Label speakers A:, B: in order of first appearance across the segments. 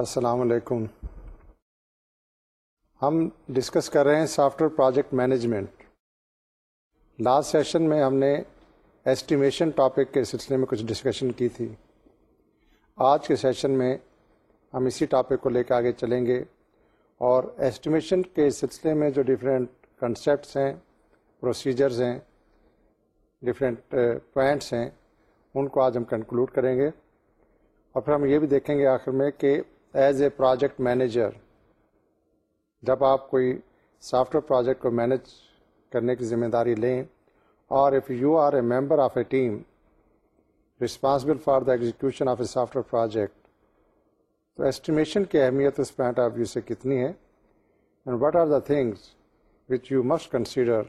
A: السلام علیکم ہم ڈسکس کر رہے ہیں software project management last session میں ہم نے ایسٹیمیشن ٹاپک کے سلسلے میں کچھ ڈسکشن کی تھی آج کے سیشن میں ہم اسی ٹاپک کو لے کے آگے چلیں گے اور ایسٹیمیشن کے سلسلے میں جو ڈفرینٹ کنسیپٹس ہیں پروسیجرز ہیں ڈفرینٹ پوائنٹس uh, ہیں ان کو آج ہم کنکلوڈ کریں گے اور پھر ہم یہ بھی دیکھیں گے آخر میں کہ ایز اے پروجیکٹ مینیجر جب آپ کوئی سافٹ ویئر پروجیکٹ کو مینیج کرنے کی ذمہ داری لیں اور if you are a member of a team responsible for the execution of a software project تو ایسٹیمیشن کی اہمیت اس پوائنٹ آف ویو سے کتنی ہے and are the things which you must consider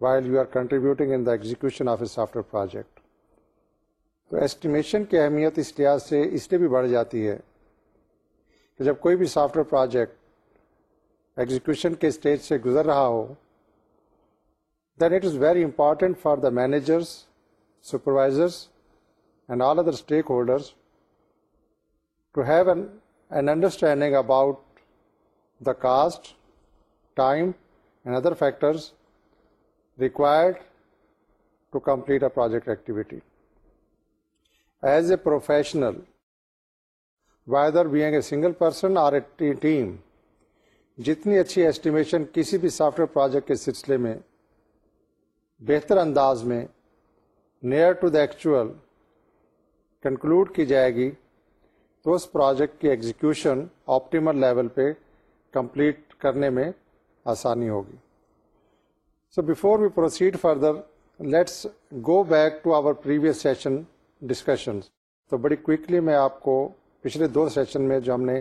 A: while you are contributing in the execution of a software project تو estimation کی اہمیت اس لحاظ سے اس لیے بھی بڑھ جاتی ہے کہ جب کوئی بھی سافٹ ویئر پروجیکٹ ایگزیکشن کے اسٹیج سے گزر رہا ہو then it is very important for the managers supervisors and all other stakeholders to have an an understanding about the cost time and other factors required to complete a project activity as a professional whether a single person team جتنی اچھی estimation کسی بھی software project کے سلسلے میں بہتر انداز میں near to the actual conclude کی جائے گی تو اس پروجیکٹ کی ایگزیکیوشن آپٹیمل لیول پہ کمپلیٹ کرنے میں آسانی ہوگی so before we proceed further let's go back to our previous session discussions تو بڑی کوکلی میں آپ کو پچھلے دو سیشن میں جو ہم نے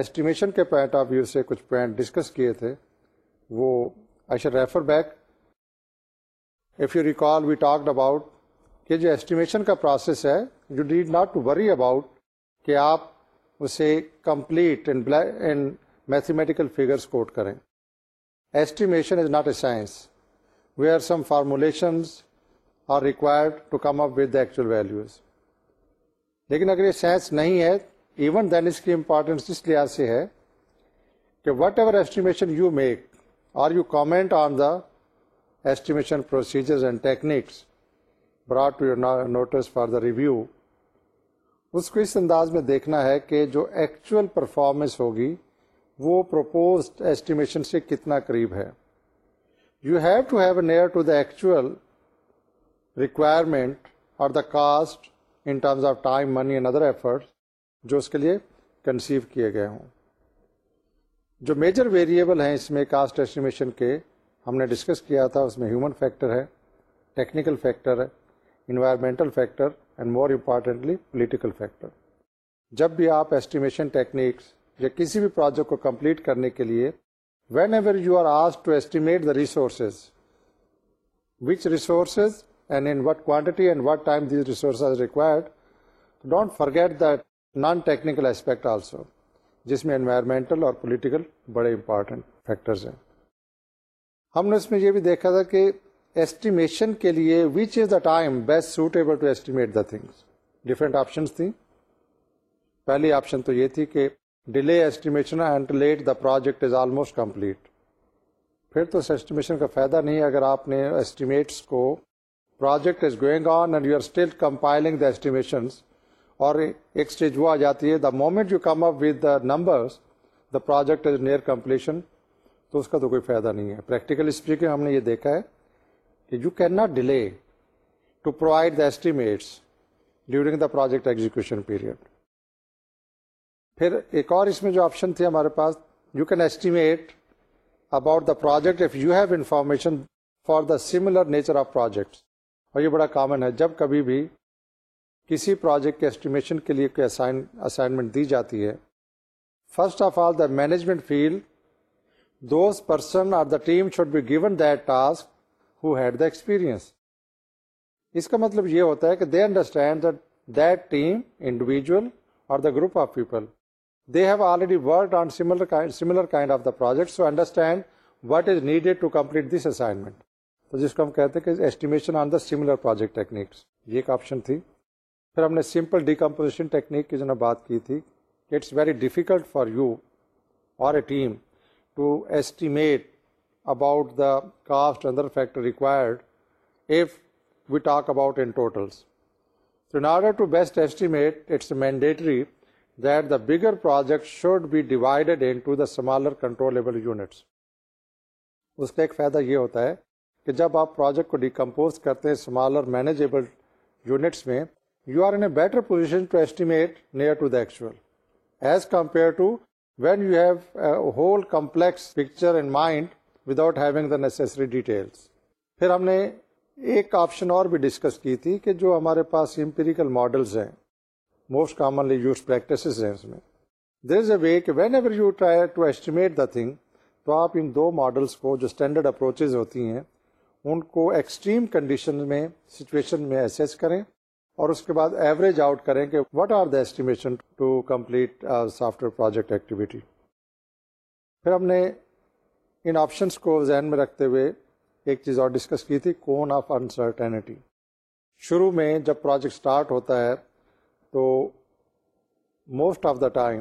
A: ایسٹیمیشن کے پوائنٹ آف ویو سے کچھ پوائنٹ ڈسکس کیے تھے وہ I should refer back if you recall we talked about کہ جو ایسٹیمیشن کا پروسیس ہے you did not to worry about کہ آپ اسے complete in mathematical figures quote کریں estimation is not a science we are some formulations are required to come up with the actual values لیکن اگر یہ sense نہیں ہے ایون دین اس کی امپورٹینس اس لحاظ سے ہے کہ whatever estimation you make are you comment on the estimation procedure and techniques brought to your notice for the review اس کو اس انداز میں دیکھنا ہے کہ جو ایکچوئل پرفارمنس ہوگی وہ پروپوزڈ ایسٹیمیشن سے کتنا قریب ہے you have to have a near to the actual requirement اور the cost in terms of time money and other effort جو اس کے لیے کنسیو کیے گئے ہوں جو میجر ویریبل ہیں اس میں کاسٹ ایسٹیمیشن کے ہم نے ڈسکس کیا تھا اس میں ہیومن فیکٹر ہے ٹیکنیکل فیکٹر ہے environmental factor and more importantly political factor جب بھی آپ ایسٹیمیشن ٹیکنیکس یا کسی بھی پروجیکٹ کو کمپلیٹ کرنے کے لیے whenever you are as to estimate the resources which resources what required. Required don't forget non technical aspect also جس میں انوائرمنٹل اور پولیٹیکل بڑے امپارٹینٹ فیکٹرز ہیں ہم نے اس میں یہ بھی دیکھا تھا کہ ایسٹیمیشن کے لیے which is the time best suitable to estimate the things different options تھیں پہلی آپشن تو یہ تھی کہ delay estimation and let the project is almost complete پھر تو اس ایسٹیمیشن کا فائدہ نہیں اگر آپ نے ایسٹیمیٹس کو project is going on and you are still compiling the estimations اور ایک اسٹیج وہ آ جاتی ہے the moment you come up with the numbers the project is near completion تو اس کا تو کوئی فائدہ نہیں ہے پریکٹیکل اسپیکنگ ہم نے یہ دیکھا ہے کہ you can not delay to provide the estimates during the project execution period پھر ایک اور اس میں جو آپشن تھے ہمارے پاس you can estimate about the project if you have information for the similar nature of projects اور یہ بڑا کامن ہے جب کبھی بھی کسی پروجیکٹ کے اسٹیمیشن کے لیے کوئی اسائنمنٹ دی جاتی ہے first of all the management field those person are the team should be given that task who had the experience اس کا مطلب یہ ہوتا ہے کہ they understand that team individual اور the group of people they have already work dinner similar kind of the project so understand what is needed to complete this assignment تو جس کو ہم کہتے ہیں کہ estimation on the similar project techniques یہ ایک آپشن تھی پھر ہم نے سمپل ڈیکمپوزیشن ٹیکنیک کی جو نا بات کی تھی it's very difficult for you or a team to estimate about the cost another factor required if we talk about in totals in order to best estimate it's mandatory that the bigger project should be divided in to the smaller controllable units اس کا ایک فائدہ یہ ہوتا ہے کہ جب آپ پروجیکٹ کو ڈیکمپوز کرتے ہیں اسمال اور مینیجیبل یونٹس میں you are in a better position to estimate near to the actual as compare to when you have whole complex picture in mind without having the necessary details پھر ہم نے ایک option اور بھی discuss کی تھی کہ جو ہمارے پاس امپیریکل ماڈلز ہیں موسٹ کامنلی یوز پریکٹسز ہیں اس میں دیر از اے وے کہ whenever you try to estimate the thing تو آپ ان دو ماڈلس کو جو اسٹینڈرڈ اپروچز ہوتی ہیں ان کو ایکسٹریم کنڈیشن میں سچویشن میں اسیس کریں اور اس کے بعد ایوریج آؤٹ کریں کہ what are the estimation to complete software project activity پھر ہم نے ان آپشنس کو ذہن میں رکھتے ہوئے ایک چیز اور ڈسکس کی تھی کون آف انسرٹینٹی شروع میں جب پروجیکٹ اسٹارٹ ہوتا ہے تو most of the time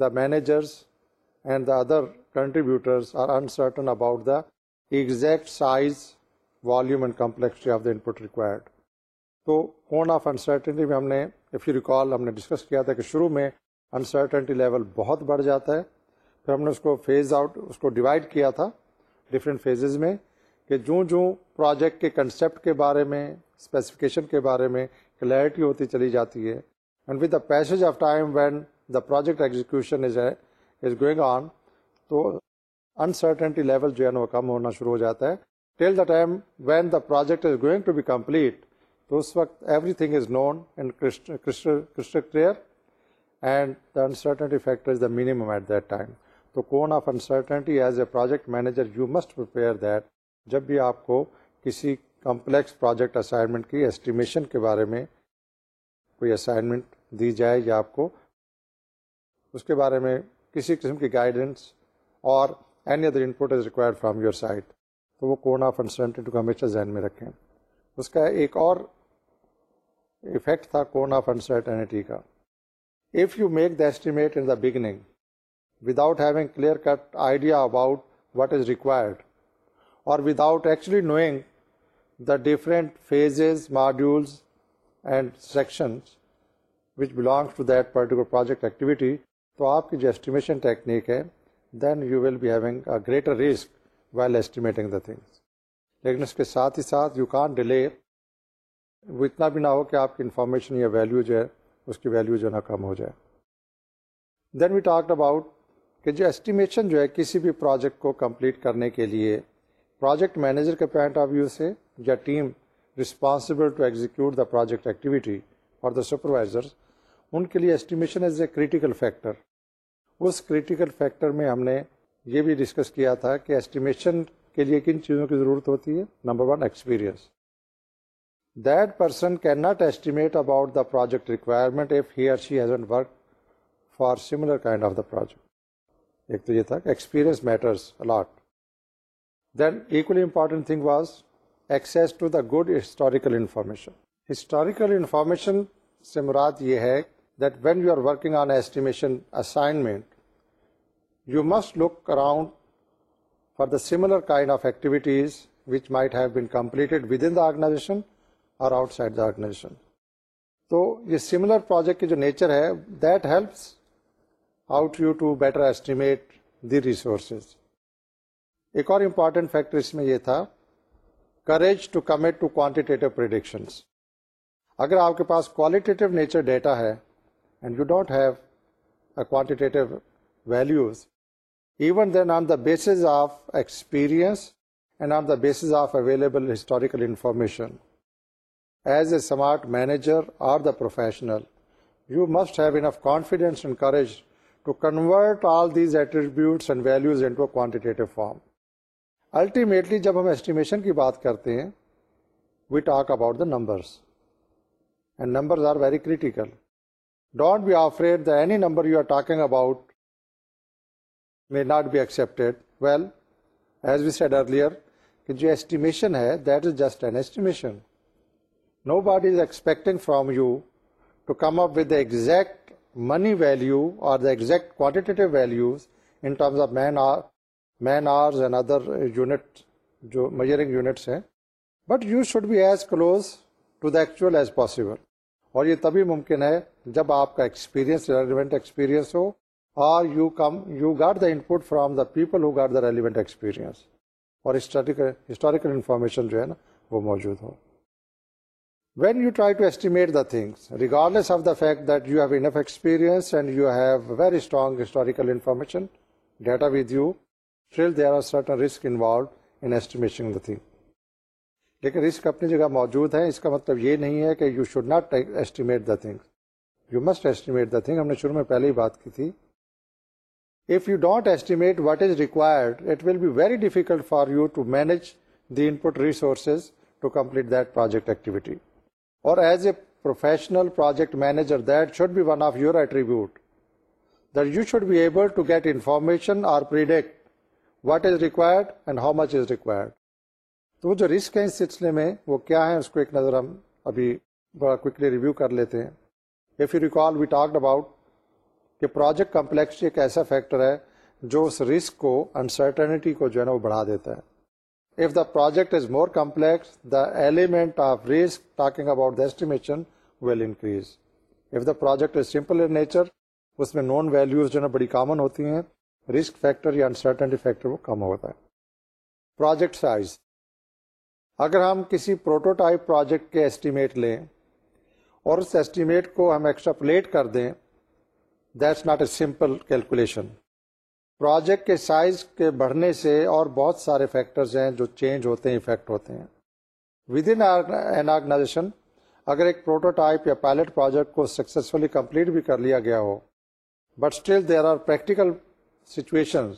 A: the managers and the other contributors are uncertain about the exact size volume and complexity of the input required تو کون آف انسرٹنٹی میں ہم نے اف یو ریکال ہم نے discuss کیا تھا کہ شروع میں انسرٹنٹی لیول بہت بڑھ جاتا ہے پھر ہم نے اس کو فیز آؤٹ اس کو ڈیوائڈ کیا تھا ڈفرینٹ فیزز میں کہ جوں جوں پروجیکٹ کے کنسیپٹ کے بارے میں اسپیسیفکیشن کے بارے میں کلیئرٹی ہوتی چلی جاتی ہے and with the passage of time when the project execution is going on تو انسرٹنٹی لیول جو ہے نا وہ کم ہونا شروع ہو جاتا ہے till the time when the project is going to be complete تو اس وقت ایوری تھنگ از نون انسٹ clear and the uncertainty factor is the minimum at that time تو cone of uncertainty as a project manager you must prepare that جب بھی آپ کو کسی کمپلیکس پروجیکٹ اسائنمنٹ کی اسٹیمیشن کے بارے میں کوئی اسائنمنٹ دی جائے یا آپ کو اس کے بارے میں کسی قسم کی گائیڈنس اور any other input is required from your side تو وہ کون آف انسرٹنٹی کو ہمیشہ ذہن میں رکھیں اس کا ایک اور افیکٹ تھا کون آف انسرٹنٹی کا if you make the estimate in the beginning without having clear cut idea about what is required اور without actually knowing the different phases modules and which belongs to that particular project activity تو آپ کی جو estimation technique ہے then you will be having a greater risk well estimating the things لیکن اس کے ساتھ ہی ساتھ یو کان ڈیلے وہ اتنا بھی نہ ہو کہ آپ کی انفارمیشن یا ویلیو جو ہے اس کی ویلیو جو ہے نا کم ہو جائے دین وی ٹاک اباؤٹ کہ جو ایسٹیمیشن جو ہے کسی بھی پروجیکٹ کو کمپلیٹ کرنے کے لیے پروجیکٹ مینیجر کے پوائنٹ آف ویو سے یا team responsible to execute the project activity اور دا سپروائزر ان کے لیے estimation is a critical factor اس کریٹیکل فیکٹر میں ہم نے یہ بھی ڈسکس کیا تھا کہ ایسٹیمیشن کے لیے کن چیزوں کی ضرورت ہوتی ہے number one experience that person can not estimate about the project requirement if she work for similar kind of the project ایک تو یہ تھا experience matters a lot then equally important thing was access to the good historical information historical information سے مراد یہ ہے similar kind of activities might have been complete with in the organization اور outside the organization تو یہ similar project کی جو nature ہے that helps out you to better estimate the resources ایک اور امپارٹینٹ فیکٹر اس میں یہ تھا کریج ٹو کمیٹ کوانٹیٹیشن اگر آپ کے پاس کوالٹی ڈیٹا ہے and you don't have a quantitative values even then on the basis of experience and on the basis of available historical information as a smart manager or the professional you must have enough confidence and courage to convert all these attribute and values کو جب ہم ایسٹی کی بات کرتے ہیں we talk about the numbers and numbers are very critical don't be afraid the any number you are talking about may not be accepted well as we said earlier کہ جو ایسٹیمیشن ہے that is just an estimation nobody is expecting from you to come up with the exact money value اور the exact quantitative values in terms of man or man hours and other unit جو measuring ہیں but you should be as close to the actual as possible اور یہ تبھی ممکن ہے جب آپ کا ایکسپیرینس ریلیونٹ ایکسپیرینس ہو اور you come you got the input from the people who got the relevant experience اور ہسٹوریکل انفارمیشن جو ہے نا وہ موجود ہو when you try to estimate the things regardless of the fact that you have enough experience and you have very strong historical information data with you still there are certain risk involve thing لیکن risk اپنی جگہ موجود ہے اس کا مطلب یہ نہیں ہے کہ you should not estimate the thing you must estimate the thing ہم نے شروع میں پہلے ہی بات کی تھی if you don't estimate what is required it will be very difficult for you to manage the input resources to complete that project activity اور as a professional project manager that should be one of your attribute that you should be able to get information are predict what is required and how much is required تو وہ جو risk ہیں اس سلسلے میں وہ کیا ہے اس کو ایک نظر ہم ابھی بڑا کوکلی ریویو کر لیتے ہیں if you recall we talked about کہ پروجیکٹ کمپلیکسٹی ایک ایسا فیکٹر ہے جو اس رسک کو انسرٹنٹی کو جو ہے نا وہ بڑھا دیتا ہے if the project is more complex the element of risk talking about the estimation will increase if the project is simple in nature اس میں نان ویلوز جو ہے نا بڑی کامن ہوتی ہیں رسک فیکٹر یا انسرٹنٹی فیکٹر وہ کم ہوتا ہے پروجیکٹ سائز اگر ہم کسی پروٹوٹائپ پروجیکٹ کے ایسٹیمیٹ لیں اور اس ایسٹیمیٹ کو ہم ایکسٹرا پلیٹ کر دیں that's not a simple calculation project کے سائز کے بڑھنے سے اور بہت سارے فیکٹرز ہیں جو چینج ہوتے ہیں افیکٹ ہوتے ہیں ود ان آرگنائزیشن اگر ایک پروٹوٹائپ یا پائلٹ پروجیکٹ کو سکسیزفلی کمپلیٹ بھی کر لیا گیا ہو but still there are practical situation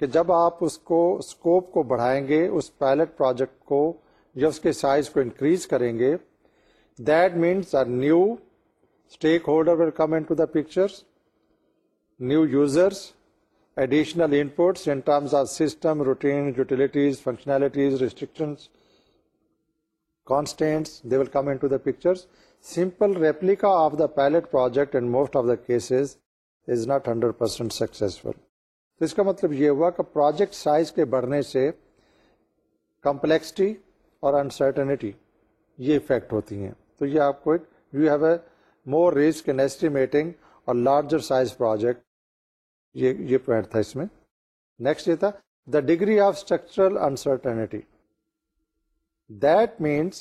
A: کہ جب آپ اس کو اسکوپ کو بڑھائیں گے اس پائلٹ پروجیکٹ کو اس کے سائز کو انکریز کریں گے that means are new stakeholder will come the pictures new users additional inputs routine utilities they restriction come in to the picture simple replica of the pilot project and most of the cases is not hundred percent successful اس کا مطلب یہ ہوا کہ project size کے بڑھنے سے complexity اور انسرٹنیٹی یہ افیکٹ ہوتی ہیں تو یہ آپ کو ایک you have a more risk estimating اور لارجر سائز پروجیکٹ یہ پوائنٹ تھا اس میں نیکسٹ یہ تھا the degree of structural uncertainty that means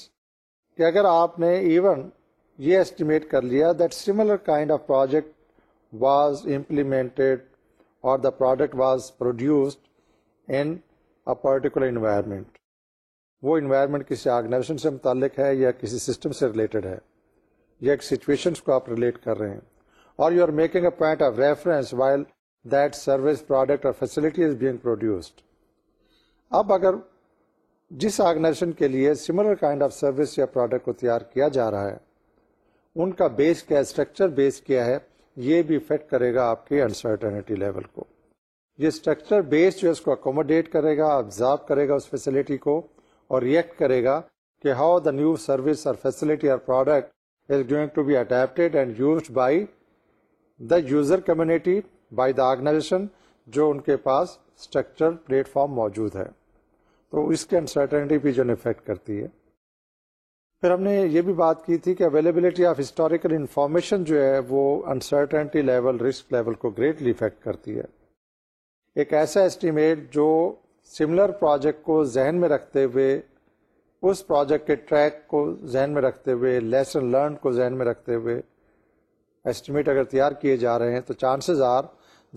A: کہ اگر آپ نے ایون یہ ایسٹیمیٹ کر لیا that similar kind of project was implemented اور the product was produced in particular environment وہ انوائرمنٹ کسی آرگنائزیشن سے متعلق ہے یا کسی سسٹم سے ریلیٹڈ ہے یا ایک سچویشنس کو آپ ریلیٹ کر رہے ہیں اور you are making a point of reference while that service product اور فیسلٹی از بینگ پروڈیوسڈ اب اگر جس آرگنائزیشن کے لیے سملر کائنڈ آف سروس یا پروڈکٹ کو تیار کیا جا رہا ہے ان کا بیس کیا اسٹرکچر بیس کیا ہے یہ بھی افیکٹ کرے گا آپ کے انسرٹنٹی لیول کو یہ اسٹرکچر بیس جو اس کو اکوموڈیٹ کرے گا آبزرو کرے گا اس فیسلٹی کو اور ریئیکٹ کرے گا کہ ہاؤ دا نیو سروس اور فیسلٹی اور product is going to be adapted and used by the user community by the organization جو ان کے پاس اسٹرکچر پلیٹ فارم موجود ہے تو اس کی انسرٹنٹی بھی جو افیکٹ کرتی ہے پھر ہم نے یہ بھی بات کی تھی کہ اویلیبلٹی آف ہسٹوریکل انفارمیشن جو ہے وہ انسرٹنٹی لیول رسک لیول کو گریٹلی افیکٹ کرتی ہے ایک ایسا ایسٹیمیٹ جو سملر پروجیکٹ کو ذہن میں رکھتے ہوئے اس پروجیکٹ کے ٹریک کو ذہن میں رکھتے ہوئے لیسن لرن کو ذہن میں رکھتے ہوئے ایسٹیمیٹ اگر تیار کیے جا رہے ہیں تو chances are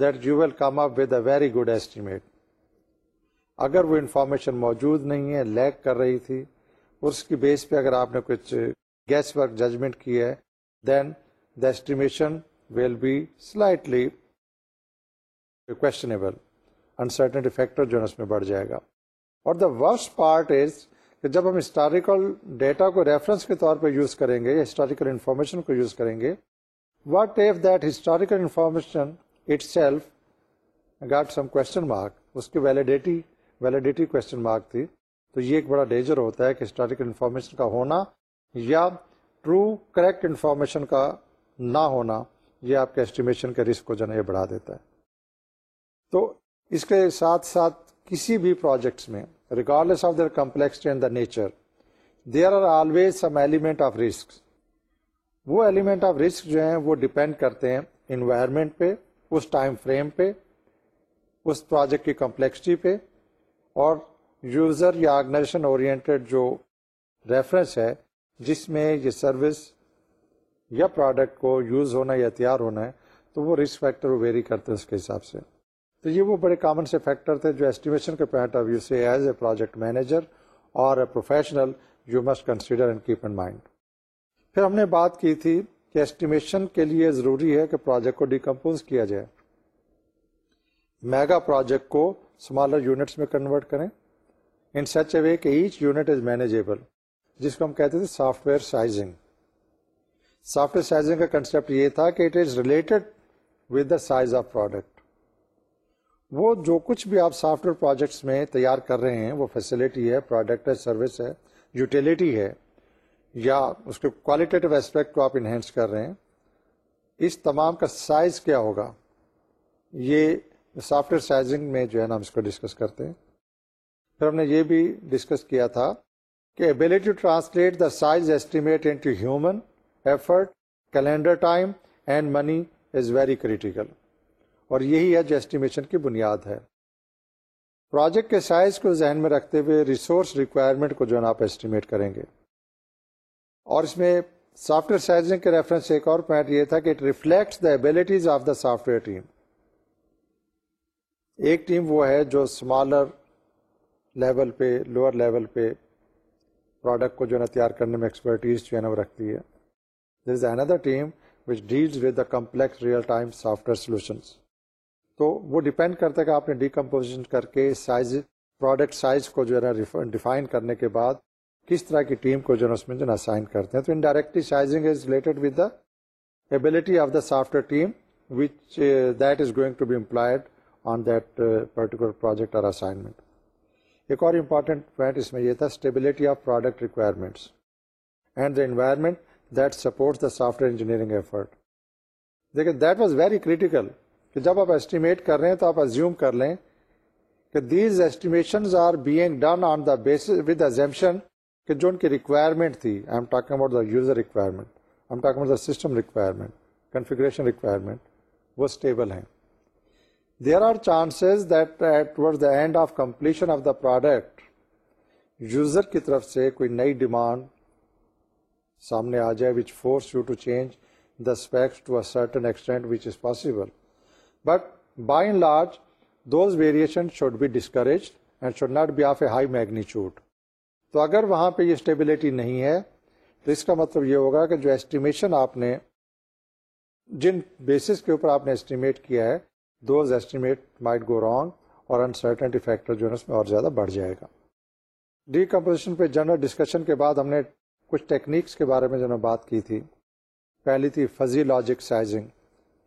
A: that you will come up with a very good estimate اگر وہ انفارمیشن موجود نہیں ہے لیک کر رہی تھی اس کی بیس پہ اگر آپ نے کچھ گیس ورک ججمنٹ کی ہے then the estimation will be slightly questionable uncertainty factor جو ہے اس میں بڑھ جائے گا اور دا ورسٹ پارٹ از کہ جب ہم ہسٹوریکل ڈیٹا کو ریفرنس کے طور پہ یوز کریں گے یا ہسٹوریکل انفارمیشن کو یوز کریں گے what if that historical information itself got some question mark اس کی ویلیڈیٹی ویلیڈیٹی کوشچن مارک تھی تو یہ ایک بڑا ڈینجر ہوتا ہے کہ ہسٹوریکل انفارمیشن کا ہونا یا ٹرو کریکٹ انفارمیشن کا نہ ہونا یہ آپ کے اسٹیمیشن کے رسک کو جو ہے یہ بڑھا دیتا ہے تو اس کے ساتھ ساتھ کسی بھی پروجیکٹس میں regardless of the complexity and the nature there are always some element of risk وہ ایلیمنٹ آف رسک جو ہیں وہ ڈپینڈ کرتے ہیں انوائرمنٹ پہ اس ٹائم فریم پہ اس پروجیکٹ کی کمپلیکسٹی پہ اور یوزر یا آرگنائزیشن اورینٹیڈ جو ریفرنس ہے جس میں یہ سروس یا پروڈکٹ کو یوز ہونا یا تیار ہونا ہے تو وہ رسک فیکٹر ویری کرتے ہیں اس کے حساب سے تو یہ وہ بڑے کامن سے فیکٹر تھے جو ایسٹیمیشن کے پوائنٹ آف ویو سے ایز اے پروجیکٹ مینیجر اور a professional you must consider and keep mind پھر ہم نے بات کی تھی کہ ایسٹیمیشن کے لیے ضروری ہے کہ پروجیکٹ کو ڈیکمپوز کیا جائے میگا پروجیکٹ کو اسمالر یونٹس میں کنورٹ کریں ان سچ اے وے کہ ایچ یونٹ از مینیجیبل جس کو ہم کہتے تھے software sizing software sizing کا کنسپٹ یہ تھا کہ it is related with the size of product وہ جو کچھ بھی آپ سافٹ ویئر پروجیکٹس میں تیار کر رہے ہیں وہ فیسلٹی ہے پروڈکٹ ہے سروس ہے یوٹیلیٹی ہے یا اس کے کوالٹیٹیو اسپیکٹ کو آپ انہینس کر رہے ہیں اس تمام کا سائز کیا ہوگا یہ سافٹ ویئر سائزنگ میں جو ہے نا ہم اس کو ڈسکس کرتے ہیں پھر ہم نے یہ بھی ڈسکس کیا تھا کہ ability to translate the size estimate into human effort calendar time and money is very critical اور یہی ہے جو ایسٹیمیشن کی بنیاد ہے پروجیکٹ کے سائز کو ذہن میں رکھتے ہوئے ریسورس ریکوائرمنٹ کو جو ہے نا آپ ایسٹیمیٹ کریں گے اور اس میں سافٹ ویئر سائزنگ کے ریفرنس ایک اور پوائنٹ یہ تھا کہ it reflects the abilities of the software team ایک ٹیم وہ ہے جو اسمالر لیول پہ لوور لیول پہ پروڈکٹ کو جو ہے نا تیار کرنے میں ایکسپرٹیز جو ہے نا وہ رکھتی ہے از اندر team which deals with the complex real time software solutions تو وہ کرتا ہے کہ آپ نے ڈیکمپوزیشن کر کے سائز پروڈکٹ سائز کو جو ہے نا ڈیفائن کرنے کے بعد کس طرح کی ٹیم کو جو ہے اس میں جو ہے تو indirectly sizing is related with the ability of the software team which that that is going to be employed on particular project اور اسائنمنٹ ایک اور امپارٹینٹ پوائنٹ اس میں یہ تھا stability of product requirements and the environment that supports the software engineering effort دیکھیے that was very critical کہ جب آپ ایسٹیمیٹ کر رہے ہیں تو آپ ایزیوم کر لیں کہ these estimation are being done on the base with assumption کہ جو ان کی ریکوائرمنٹ تھی I am talking about the user requirement I am about the system requirement configuration requirement وہ اسٹیبل ہیں there are chances that at the end of completion of the product user کی طرف سے کوئی نئی ڈیمانڈ سامنے آ جائے which force you to change the specs to a certain extent which is possible but by and large those variation should be discourage and should not be of a high magnitude تو اگر وہاں پہ یہ stability نہیں ہے تو اس کا مطلب یہ ہوگا کہ جو ایسٹیمیشن آپ نے جن بیسس کے اوپر آپ نے اسٹیمیٹ کیا ہے those estimate might go wrong اور انسرٹنٹی فیکٹر جو ہے اس میں اور زیادہ بڑھ جائے گا ڈیکمپوزیشن پہ جنرل ڈسکشن کے بعد ہم نے کچھ ٹیکنیکس کے بارے میں جو بات کی تھی پہلی تھی فزی لاجک سائزنگ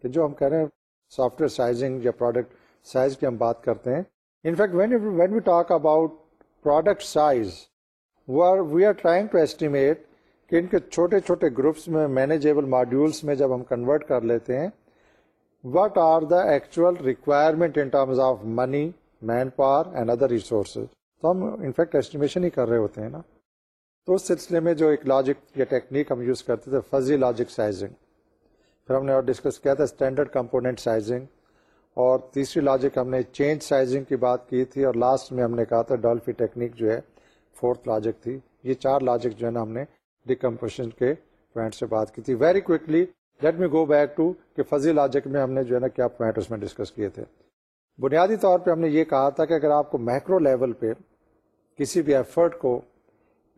A: کہ جو ہم کہہ رہے ہیں سافٹ ویئر سائزنگ یا پروڈکٹ سائز کی ہم بات کرتے ہیں in fact when when we talk about product size we are trying to estimate کہ ان کے چھوٹے چھوٹے گروپس میں مینیجیبل ماڈیولس میں جب ہم کنورٹ کر لیتے ہیں what are the actual requirement in terms of money man power and other resources تو ہم انفیکٹ ایسٹیمیشن ہی کر رہے ہوتے ہیں نا تو اس سلسلے میں جو ایک لاجک یا ٹیکنیک ہم یوز کرتے تھے فضی لاجک سائزنگ پھر ہم نے اور ڈسکس کیا تھا اسٹینڈرڈ کمپوننٹ سائزنگ اور تیسری لاجک ہم نے چینج سائزنگ کی بات کی تھی اور لاسٹ میں ہم نے کہا تھا ڈالفی ٹیکنیک جو ہے فورتھ لاجک تھی یہ چار لاجک جو ہے نا ہم نے ڈیکمپوشن کے پوائنٹ سے بات کی تھی very quickly let me go back to کہ فضی لاجک میں ہم نے جو ہے نا کیا پوائنٹ اس میں ڈسکس کیے تھے بنیادی طور پہ ہم نے یہ کہا تھا کہ اگر آپ کو میکرو لیول پہ کسی بھی ایفرٹ کو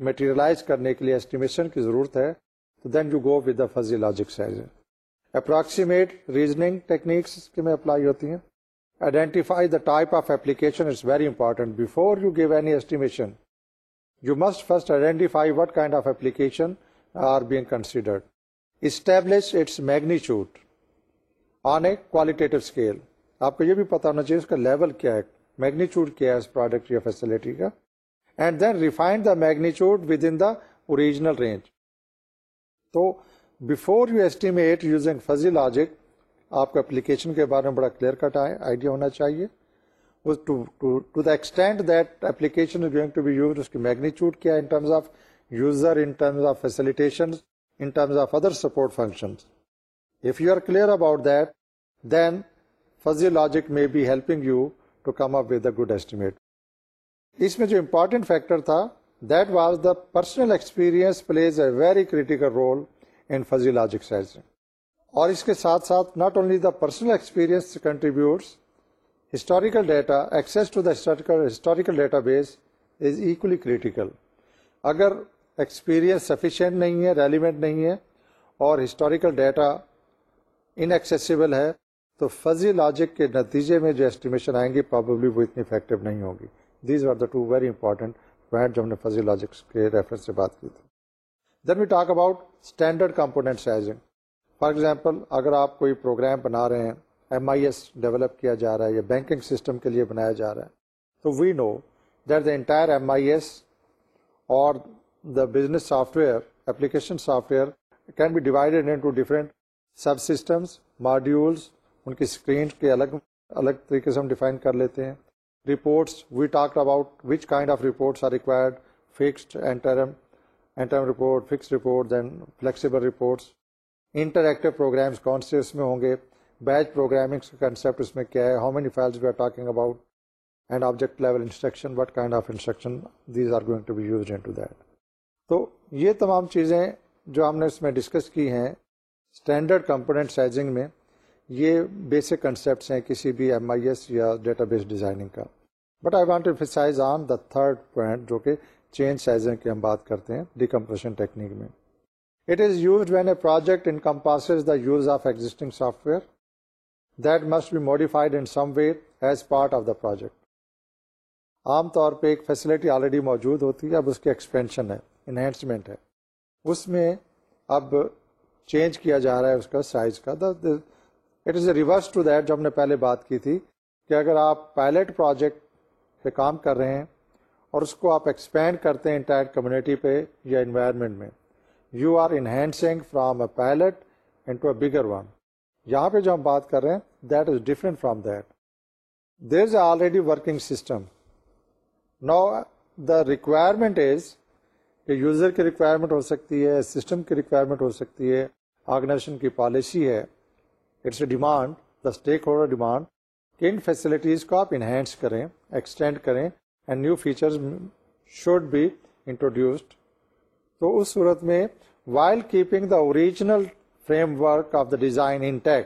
A: میٹیریلائز کرنے کے لیے اسٹیمیشن کی ضرورت ہے تو then you go with the fuzzy logic sizing approximate reasoning techniques کے میں اپلائی ہوتی ہیں identify the type of application is very important before you give any estimation you must first identify what kind of application are being considered establish its magnitude on a qualitative scale آپ کو یہ بھی پتا ہونا چاہیے اس کا level کیا ہے میگنیچیوڈ کیا ہے اس پروڈکٹ یا فیسلٹی کا and then refine the magnitude with in the original range تو before you estimate using fuzzy logic آپ کو اپلیکیشن کے بارے میں بڑا کلیئر کٹ آئے آئیڈیا ہونا چاہیے extend that application is going to be use اس کی میگنیچیوڈ کیا in in in terms terms terms of of of user facilitation other support function if you are clear about that then fuzzy logic میں be helping you to come up with a good estimate اس میں جو important factor تھا that was the personal experience plays a very critical role in fuzzy logic sizing اور اس کے ساتھ ساتھ not only the personal experience contributes historical data access to the historical historical database is equally critical اگر experience sufficient نہیں ہے relevant نہیں ہے اور ہسٹوریکل ڈیٹا ان ایکسیسیبل ہے تو فضی لاجک کے نتیجے میں جو ایسٹیمیشن آئیں گے پرابلی وہ اتنی افیکٹو نہیں ہوگی these are the two very important point جو ہم نے فضی لاجک کے ریفرنس سے بات کی تھی then we talk about standard sizing for example اگر آپ کوئی پروگرام بنا رہے ہیں ایم آئی ایس ڈیولپ کیا جا رہا ہے یا بینکنگ سسٹم کے لیے بنایا جا رہا ہے تو we know that the entire M I S اور the business software application software can be divided in to different sub systems modules ان کی اسکرین کے الگ الگ طریقے سے ہم ڈیفائن کر لیتے ہیں reports we talk about which kind of reports are required fixed time report fix report then flexible reports interactive programs کون سے اس میں ہوں گے بیچ پروگرامنگ کا کنسیپٹ اس میں کیا ہے how many files about and object level instruction what kind of instruction these are going to to be use in that تو یہ تمام چیزیں جو ہم نے اس میں ڈسکس کی ہیں اسٹینڈرڈ کمپوننٹ سائزنگ میں یہ بیسک کنسیپٹس ہیں کسی بھی ایم آئی ایس یا ڈیٹا بیس ڈیزائننگ کا but I want to فیسائز on the third point جو کہ چینج سائزیں کی ہم بات کرتے ہیں ڈیکمپریشن ٹیکنیک میں it is used when a project encompasses the use of existing software that must be modified in some way as part of the project عام طور پہ ایک فیسلٹی آلریڈی موجود ہوتی ہے اب اس کی ایکسپینشن ہے انہینسمنٹ ہے اس میں اب چینج کیا جا رہا ہے اس کا سائز کا it is a reverse to that جو ہم نے پہلے بات کی تھی کہ اگر آپ پائلٹ پروجیکٹ پہ کام کر رہے ہیں اور اس کو آپ ایکسپینڈ کرتے ہیں انٹائر کمیونٹی پہ یا انوائرمنٹ میں you are enhancing from a pilot into a bigger one یہاں پہ جو ہم بات کر رہے ہیں that is different from that there is a already working system now the requirement is کہ یوزر کی ریکوائرمنٹ ہو سکتی ہے سسٹم کی ریکوائرمنٹ ہو سکتی ہے آرگنائزیشن کی پالیسی ہے it's a demand the stakeholder demand کہ ان فیسلٹیز کو آپ انہینس کریں ایکسٹینڈ کریں and new features should be introduced تو اس صورت میں while keeping the original framework of the design in take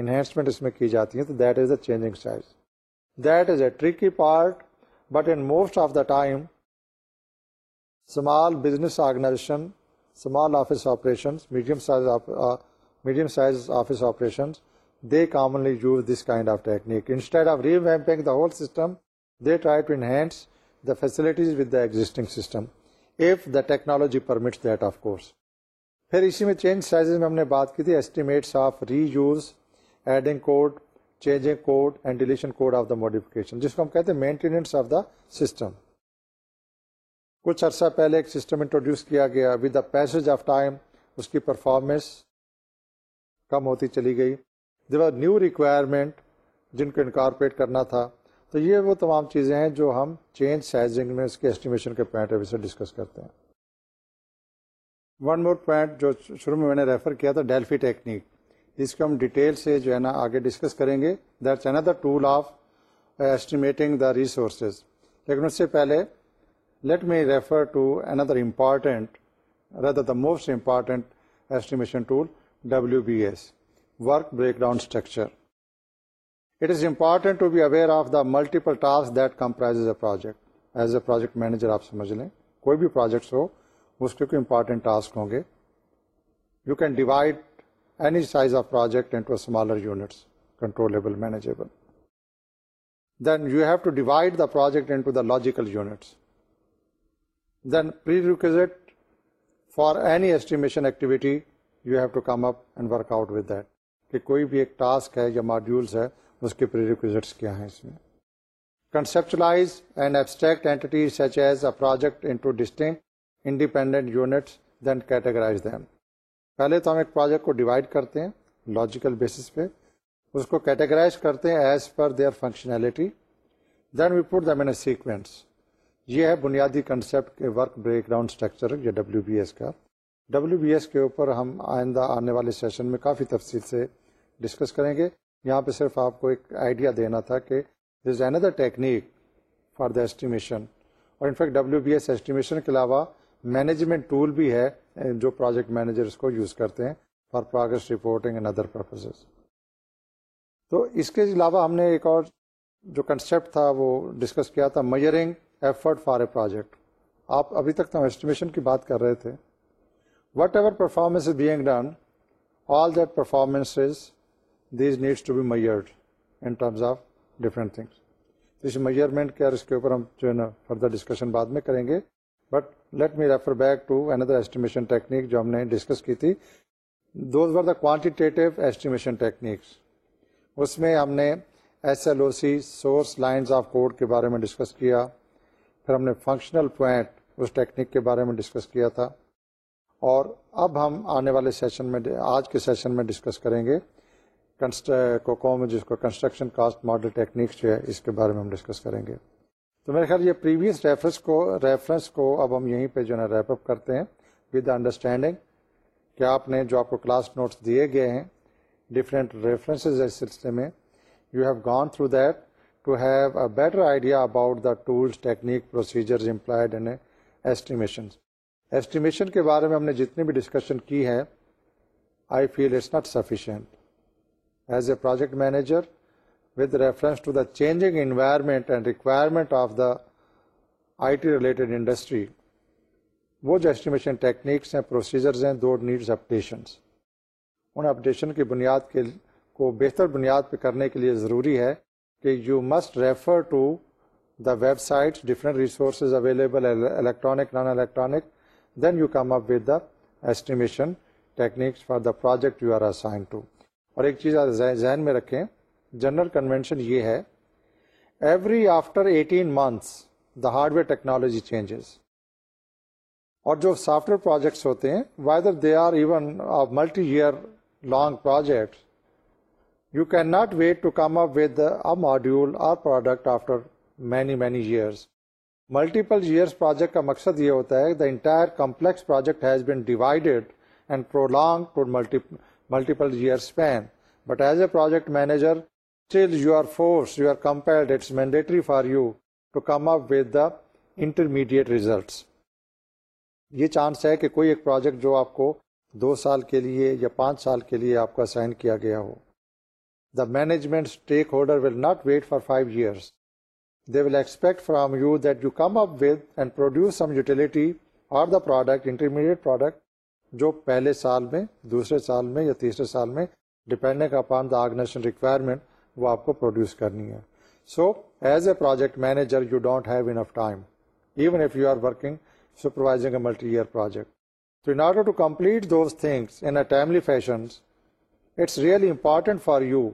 A: enhancement اس میں کی جاتی ہیں تو that is a changing size that is a tricky part but in most of the time small business organization small office operation medium size medium size office operation they commonly use this kind of technique instead of revamping the whole system they try to enhance the facilities with the existing system if the technology permits that of course پھر اسی میں change size میں ہم نے بات کی تھی estimates of reuse adding code changing code and deletion code of the modification جس کو ہم کہتے ہیں مینٹیننس آف دا سسٹم کچھ عرصہ پہلے ایک سسٹم انٹروڈیوس کیا گیا with the pace of time اس کی پرفارمنس کم ہوتی چلی گئی دیور نیو ریکوائرمنٹ جن کو انکارپوریٹ کرنا تھا تو یہ وہ تمام چیزیں ہیں جو ہم چینج سائزنگ میں اس کے اسٹیمیشن کے پوائنٹ ابھی سے ڈسکس کرتے ہیں ون مور پوائنٹ جو شروع میں میں نے ریفر کیا تھا ڈیلفی ٹیکنیک اس کو ہم ڈیٹیل سے جو ہے نا آگے ڈسکس کریں گے that's an another tool of estimating the resources لیکن اس سے پہلے let me refer to important rather the most important estimation tool W B S work break down structure ملٹیپلکٹ manageable then you have to divide the کہ کوئی بھی ایک task ہے یا ماڈیولس ہے اس کے پریریکوزٹس کیا ہیں اس میں conceptualize and abstract entity such as a project into distinct independent units then categorize them پہلے تو ہم ایک پروجیکٹ کو ڈیوائڈ کرتے ہیں لاجیکل بیسس پہ اس کو کیٹیگرائز کرتے ہیں as per their functionality then we put them in a sequence یہ ہے بنیادی کنسیپٹ کے ورک بریک ڈاؤن اسٹرکچر یا ڈبلیو بی ایس کا ڈبلیو بی ایس کے اوپر ہم آئندہ آنے والے سیشن میں کافی تفصیل سے ڈسکس کریں گے یہاں پہ صرف آپ کو ایک آئیڈیا دینا تھا کہ this another technique for the estimation اور in fact W B S estimation کے علاوہ مینجمنٹ ٹول بھی ہے جو پروجیکٹ مینیجرس کو یوز کرتے ہیں for progress reporting and other purposes تو اس کے علاوہ ہم نے ایک اور جو کنسیپٹ تھا وہ ڈسکس کیا تھا measuring effort for a project آپ ابھی تک تو ہم ایسٹیمیشن کی بات کر رہے تھے whatever performance is being done all that performance these needs to be measured in terms of different things اس میئرمنٹ کے اور اس کے اوپر ہم جو ہے نا فردر ڈسکشن بعد میں کریں گے but let me refer back to another estimation technique جو ہم نے ڈسکس کی تھی those are the quantitative estimation techniques اس میں ہم نے S L O C source lines of code کے بارے میں ڈسکس کیا پھر ہم نے فنکشنل پوائنٹ اس ٹیکنیک کے بارے میں ڈسکس کیا تھا اور اب ہم آنے والے سیشن میں آج کے سیشن میں ڈسکس کریں گے کوکوم uh, جس کو کنسٹرکشن کاسٹ ماڈل ٹیکنیکس جو ہے اس کے بارے میں ہم ڈسکس کریں گے تو میرے خیال یہ پریویس ریفرنس کو ریفرنس کو اب ہم یہیں پہ جو ہے ریپ اپ کرتے ہیں ود انڈرسٹینڈنگ کہ آپ نے جو آپ کو کلاس نوٹس دیے گئے ہیں ڈفرینٹ ریفرنسز اس سلسلے میں you have gone through that to have a better idea about the tools technique procedures employed in estimation estimation کے بارے میں ہم نے جتنی بھی ڈسکشن کی ہے I feel it's not sufficient as a project manager with reference to the changing environment and requirement of the I T related industry وہ جو اسٹیمیشن ٹیکنیکس ہیں پروسیجرز ہیں دو نیڈز اپڈیشنس ان اپڈیشن کی بنیاد کے کو بہتر بنیاد پہ کرنے کے لیے ضروری ہے کہ you must refer to the website different resources available electronic non electronic then you come up with the estimation techniques for the project you are assign to اور ایک چیز ذہن میں رکھیں جنرل کنوینشن یہ ہے every after eighteen months the hardware technology changes اور جو سافٹ ویئر پروجیکٹس ہوتے ہیں they are even multi year long project you can not wait to come up with a module product after many many years multiple years project کا مقصد یہ ہوتا ہے the entire complex project has been divided and prolong multi multiple span but as a project are force you are mandatory for you to come up intermediate results یہ chance ہے کہ کوئی ایک پروجیکٹ جو آپ کو دو سال کے لیے یا پانچ سال کے لیے آپ کو سائن کیا گیا ہو the management stakeholder will not wait for five years they will expect from you that you come up with and produce some utility or the product intermediate product جو پہلے سال میں دوسرے سال میں یا تیسرے سال میں depending upon the organization requirement وہ آپ کو پروڈیوس کرنی ہے so as a project manager you don't have enough time even if you are working supervising a multi year project تو in order to complete those things in a timely fashion it's really important for you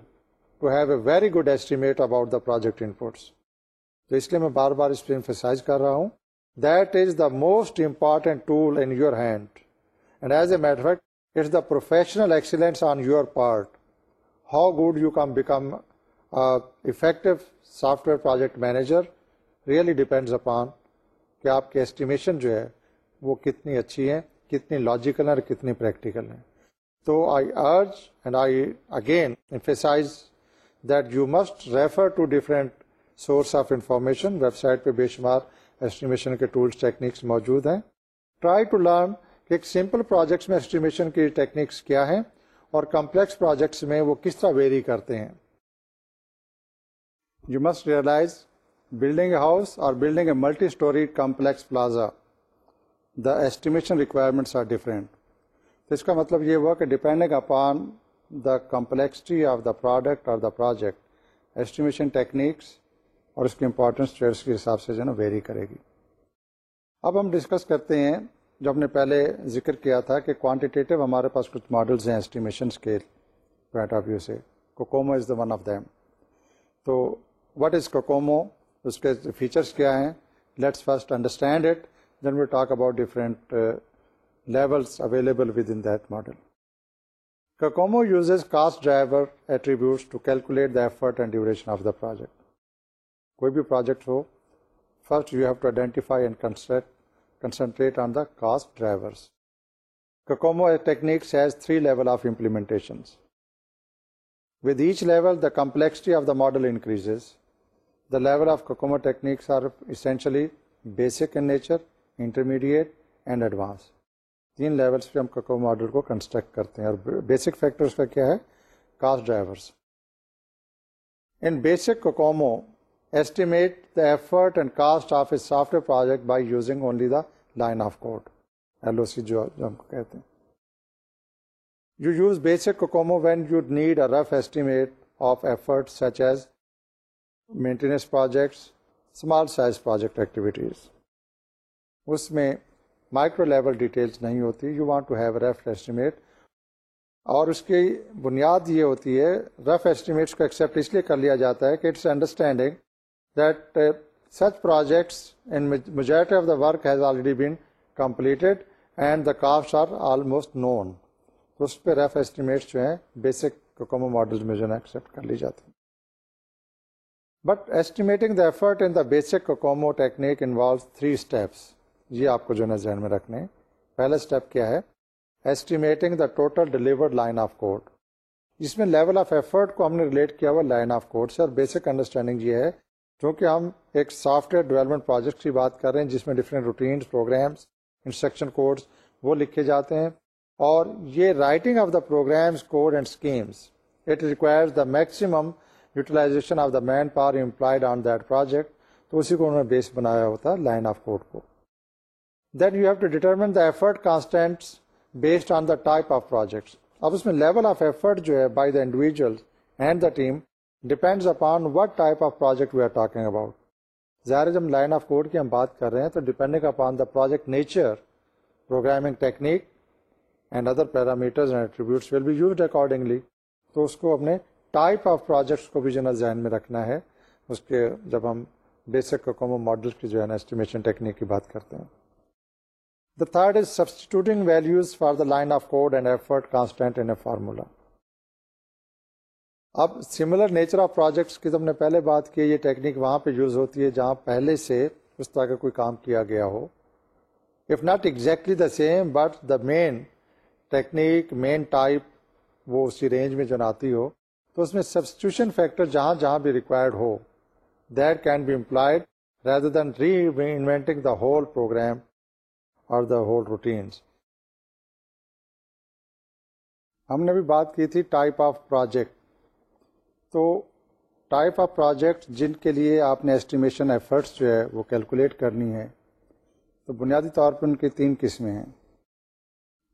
A: to have a very good estimate about the project ایسٹی تو اس لیے میں بار بار اس پہ emphasize کر رہا ہوں that is the most important tool in your hand professional excellence on your part how good you become effective software project manager really depend upon کہ آپ کے ایسٹیمیشن جو ہے وہ کتنی اچھی ہیں کتنی لاجیکل ہیں اور کتنی پریکٹیکل ہیں تو I urge and I again emphasize that you must refer to different source of information website پہ بے شمار اسٹیمیشن کے ٹولس ٹیکنیکس موجود ہیں ٹرائی ٹو لرن کہ ایک سمپل پروجیکٹس میں اسٹیمیشن کی ٹیکنیکس کیا ہیں اور کمپلیکس پروجیکٹس میں وہ کس طرح ویری کرتے ہیں you must realize building house اور building a multi story complex plaza the estimation requirements are different تو اس کا مطلب یہ ہوا کہ depending upon the complexity of the product اور دا پروجیکٹ ایسٹیمیشن ٹیکنیکس اور اس کے امپورٹنس کے حساب سے جو ہے نا ویری کرے گی اب ہم ڈسکس کرتے ہیں جو ہم نے پہلے ذکر کیا تھا کہ کوانٹیٹیو ہمارے پاس کچھ ماڈلز ہیں اسٹیمیشنس کے پوائنٹ آف ویو سے COCOMO is the one of them تو واٹ از کوکومو اس کے فیچرس کیا ہیں let's first understand it then we talk about different levels available within that model COCOMO uses cost driver attributes to calculate the effort and duration of the project کوئی بھی project ہو first you have to identify and construct complexity of the model increase the level of COCOMO techniques are essentially basic in nature intermediate and advance تین levels پہ ہم COCOMO model کو construct کرتے ہیں اور بیسک فیکٹرس پہ کیا ہے cost drivers in basic COCOMO estimate the effort and cost of a software project by using only the line of code L O C جو ہم کو کہتے ہیں you use basic COCOMO when you need a rough estimate of effort such as maintenance projects small size project activities اس میں micro level details نہیں ہوتی you want to have rough estimate اور اس کی بنیاد یہ ہوتی ہے رف ایسٹیمیٹس کو ایکسیپٹ اس لیے کر لیا جاتا ہے کہ it's understanding that uh, such projects in majority of the work has already been completed and the cost are almost known اس پہ ریف ایسٹیمیٹس جو ہیں بیسک کوکومو ماڈل میں جو ہے ایکسیپٹ کر لی جاتی ہیں but the basic COCOMO technique involve three steps یہ آپ کو جو ہے ذہن میں رکھنے ہیں پہلا اسٹیپ کیا ہے estimating the total delivered line of code جس میں لیول آف ایفرٹ کو ہم نے ریلیٹ کیا ہوا لائن آف کوڈ سے اور بیسک انڈرسٹینڈنگ یہ ہے چونکہ ہم ایک سافٹ ویئر ڈیولپمنٹ پروجیکٹ کی بات کر رہے ہیں جس میں different routines programs instruction codes وہ لکھے جاتے ہیں اور یہ writing of the programs code and schemes it requires the maximum utilization of the man power employed on that project تو اسی کو انہوں نے بیس بنایا ہوتا ہے لائن آف کوڈ کو then you have to determine the effort constant based on the type of projects اب اس میں لیول آف ایفرٹ جو ہے by the individual and the team depends upon what type of project we are talking about ظاہر جب line of code کی ہم بات کر رہے ہیں تو depending upon the project nature programming technique and other attributes will be use accordingly تو اس کو اپنے ٹائپ آف پروجیکٹس کو بھی جو ہے نا ذہن میں رکھنا ہے اس کے جب ہم بیسک کوکومو ماڈل کی جو ہے نا اسٹیمیشن ٹیکنیک کی بات کرتے ہیں the third is substituting values for the line of code and effort constant in a formula اب سملر نیچر آف پروجیکٹس کی ہم نے پہلے بات کی یہ ٹیکنیک وہاں پہ یوز ہوتی ہے جہاں پہلے سے اس طرح کا کوئی کام کیا گیا ہو if not exactly the same but the main technique main type وہ اسی رینج میں جن آتی ہو تو اس میں سبسٹیوشن فیکٹر جہاں جہاں بھی ریکوائرڈ ہو that can be employed rather than reinventing the whole program اور دا ہول روٹینس ہم نے بھی بات کی تھی ٹائپ آف پروجیکٹ تو ٹائپ آف پروجیکٹ جن کے لیے آپ نے اسٹیمیشن ایفرٹس جو ہے وہ کیلکولیٹ کرنی ہے تو بنیادی طور پر ان کی تین قسمیں ہیں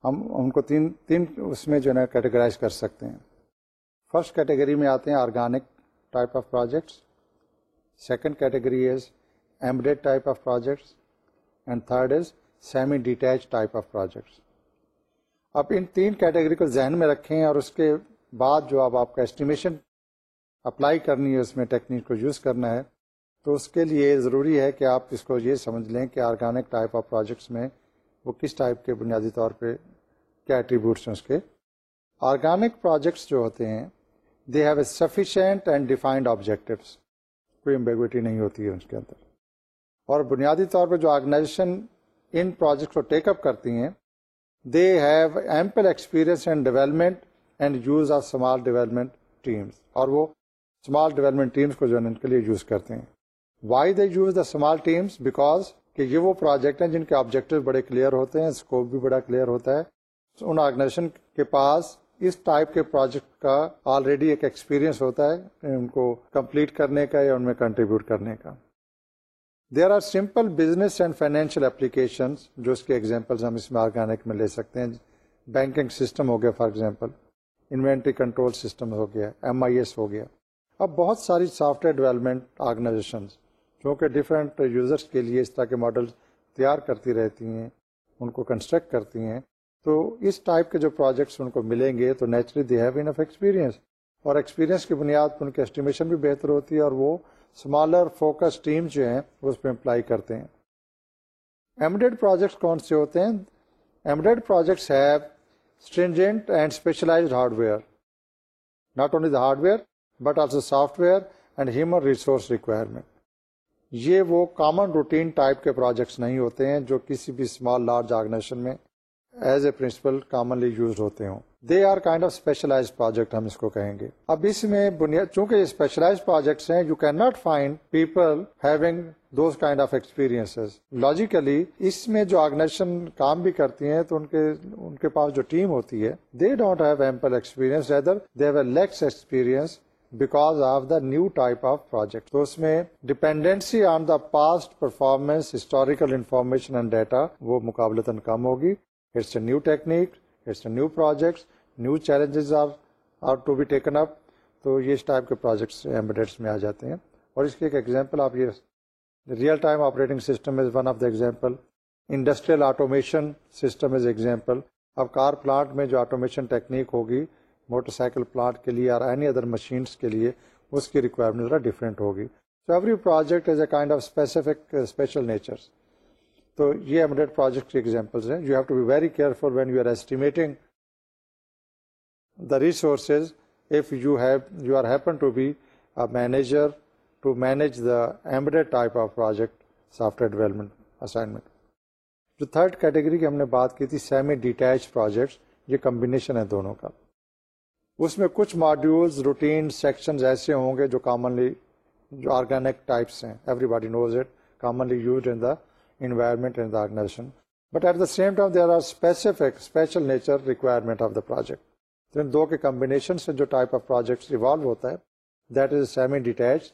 A: ہم ان کو تین تین اس میں جو ہے نا کیٹیگرائز کر سکتے ہیں فرسٹ کیٹیگری میں آتے ہیں organic type of projects second category is embedded type of projects and third is semi detach type of projects آپ ان تین کیٹیگری کو ذہن میں رکھیں اور اس کے بعد جو آپ آپ کا اسٹیمیشن اپلائی کرنی ہے اس میں ٹیکنیک کو یوز کرنا ہے تو اس کے لیے ضروری ہے کہ آپ اس کو یہ سمجھ لیں کہ آرگینک ٹائپ آف پروجیکٹس میں وہ کس ٹائپ کے بنیادی طور پہ کیا ایٹریبیوٹس ہیں اس کے آرگینک پروجیکٹس جو ہوتے ہیں they have a sufficient and defined objectives کوئی امبیگوٹی نہیں ہوتی ہے اس کے اندر اور بنیادی طور پہ جو آرگنائزیشن ان پروجیکٹس کو ٹیک اپ کرتی ہیں they have ample experience and development and use of small development teams اور وہ اسمال ڈیولپمنٹ ٹیمس کو جو ان کے لیے یوز کرتے ہیں why they use the small teams because کہ یہ وہ پروجیکٹ ہیں جن کے آبجیکٹو بڑے کلیئر ہوتے ہیں اسکوپ بھی بڑا کلیئر ہوتا ہے so, ان آرگنائزیشن کے پاس اس ٹائپ کے پروجیکٹ کا آلریڈی ایک ایکسپیرئنس ہوتا ہے ان کو کمپلیٹ کرنے کا یا ان میں کنٹریبیوٹ کرنے کا there are simple business and financial application جو اس کے اگزامپل ہم اس میں آرگینک میں لے سکتے ہیں بینکنگ سسٹم ہو گیا for example inventory control system ہو گیا ایم آئی ایس ہو گیا اب بہت ساری سافٹ ویئر ڈیولپمنٹ آرگنائزیشنز جو کہ ڈفرینٹ یوزرس کے لیے اس طرح کے ماڈل تیار کرتی رہتی ہیں ان کو کنسٹرکٹ کرتی ہیں تو اس ٹائپ کے جو پروجیکٹس ان کو ملیں گے تو naturally they have enough experience اور ایکسپیرینس کی بنیاد پر ان کی اسٹیمیشن بھی بہتر ہوتی ہے اور وہ اسمالر فوکس ٹیم جو ہیں وہ اس پہ اپلائی کرتے ہیں ایمڈیڈ پروجیکٹس کون سے ہوتے ہیں embedded projects have stringent and specialised hardware not only the hardware but also software and human resource requirement یہ وہ کامن روٹین ٹائپ کے پروجیکٹس نہیں ہوتے ہیں جو کسی بھی اسمال لارج آرگنیشن میں as a principal commonly use ہوتے ہوں they are kind of specialize project ہم اس کو کہیں گے اب اس میں بنیاد چونکہ اسپیشلائز پروجیکٹس ہیں you can not find people having those kind of experience logically اس میں جو آرگنائزیشن کام بھی کرتی ہیں تو ان کے ان کے پاس جو ٹیم ہوتی ہے they they don't have have ample a lacks because of the new type of project تو اس میں dependency on the past performance historical information and data وہ مقابلتاً کم ہوگی it's a new technique it's a new projects new challenges are are to be taken up تو یہ اس ٹائپ کے پروجیکٹس ایمبیڈیٹس میں آ جاتے ہیں اور اس کی ایک ایگزامپل آپ یہ real time operating system is one of the example industrial automation system is example اب کار پلانٹ میں جو آٹومیشن ٹیکنیک ہوگی موٹر سائیکل پلانٹ کے لیے اور اینی ادر مشینس کے لیے اس کی ریکوائرمنٹ ذرا ڈفرینٹ ہوگی so every project is a kind of specific special nature تو یہ پروجیکٹ کی ایگزامپلس ہیں you have to be very careful when you are estimating the resources if you happen to manage the embedded type of project software development assignment جو third category کی ہم نے بات کی تھی سیمی ڈیٹیچ پروجیکٹس یہ combination ہے دونوں کا اس میں کچھ ماڈیولز روٹین سیکشنز ایسے ہوں گے جو کامنلی جو آرگینک ٹائپس ہیں everybody knows it commonly used in the environment in the organization but at the same time there are specific special nature requirement of the project تو دو کے combination سے جو ٹائپ آف پروجیکٹس ایوالو ہوتا ہے that is semi detach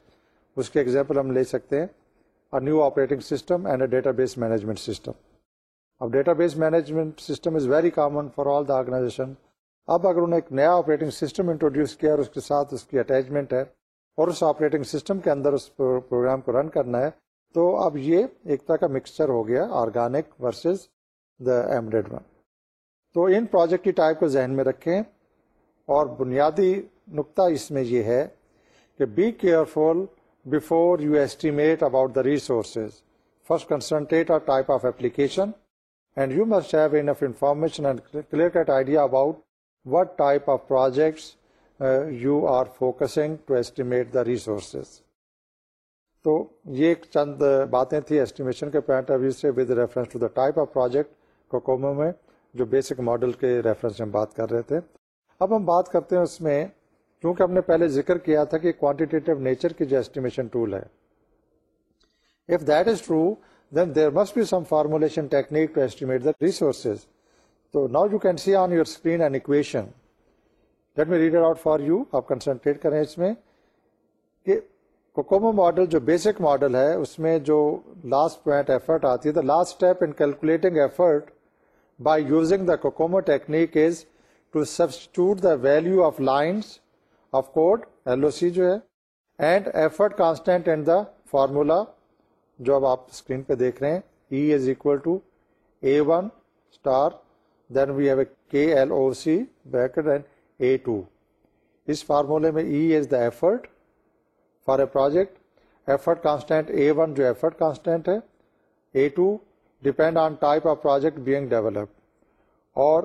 A: اس کے example ہم لے سکتے ہیں new operating system and a database management system اب database management system is very common for all the organization اب اگر انہوں نے ایک نیا آپریٹنگ سسٹم انٹروڈیوس کیا اور اس کے ساتھ اس کی اٹیچمنٹ ہے اور اس آپریٹنگ سسٹم کے اندر اس پروگرام کو رن کرنا ہے تو اب یہ ایک طرح کا مکسچر ہو گیا organic versus the embedded one تو ان پروجیکٹ کی ٹائپ کو ذہن میں رکھیں اور بنیادی نقطہ اس میں یہ ہے کہ be careful before you estimate about the resources first concentrate of application and you must have enough information and clear cut idea about what type of projects you are focusing to resources. تو یہ چند باتیں تھیں estimation کے point of view سے with reference to the type of project COCOMO میں جو basic model کے ریفرنس ہم بات کر رہے تھے اب ہم بات کرتے ہیں اس میں کیونکہ ہم نے پہلے ذکر کیا تھا کہ کوانٹیٹیو نیچر کی جو ایسٹیمیشن ٹول ہے if that is true then there must be some formulation technique to estimate the resources now can see on your screen جو بیسک ماڈل ہے اس میں جو لاسٹ ایفرٹ آتی ہے value of lines of code L O C جو ہے formula جو اب آپ اسکرین پہ دیکھ رہے ہیں is equal to a one star then we have a K L O C bracket and a two اس فارمولے میں E is the effort for a project effort constant a one جو ایفرٹ کانسٹینٹ ہے اے two depend on type of project being develop اور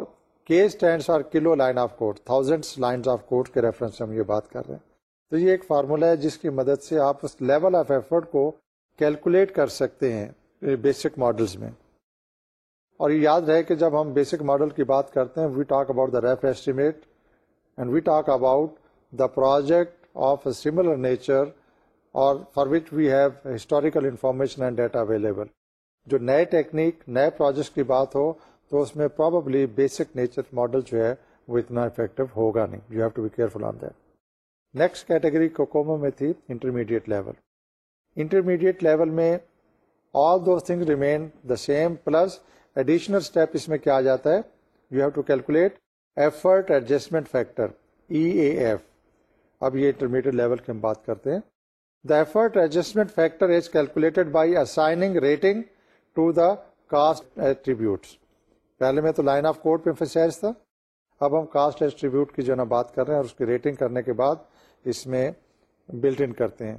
A: K stands are kilo line of code thousand line of code کے reference ہم یہ بات کر رہے ہیں تو یہ ایک فارمولا ہے جس کی مدد سے آپ اس لیول آف ایفرٹ کو کیلکولیٹ کر سکتے ہیں بیسک ماڈلس میں اور یہ یاد رہے کہ جب ہم بیسک ماڈل کی بات کرتے ہیں we talk about the reef estimate and we talk about the project of a similar nature اور for which we have historical information and data available جو نئے ٹیکنیک نئے پروجیکٹ کی بات ہو تو اس میں پرابلی بیسک نیچر ماڈل جو ہے وہ اتنا افیکٹو ہوگا نہیں you have to be careful on that next category COCOMO میں تھی انٹرمیڈیٹ لیول انٹرمیڈیٹ لیول میں all those thing remain the same plus additional step اس میں کیا آ جاتا ہے you have to calculate effort adjustment factor E A F اب یہ انٹرمیڈیٹ لیول کی ہم بات کرتے ہیں the effort adjustment factor is calculated by assigning rating to the cost attributes پہلے میں تو لائن آف کوڈ پہ فیسائز تھا اب ہم کاسٹ ایٹریبیوٹ کی جو ہے نا بات کر رہے ہیں اور اس کی ریٹنگ کرنے کے بعد اس میں بلٹ ان کرتے ہیں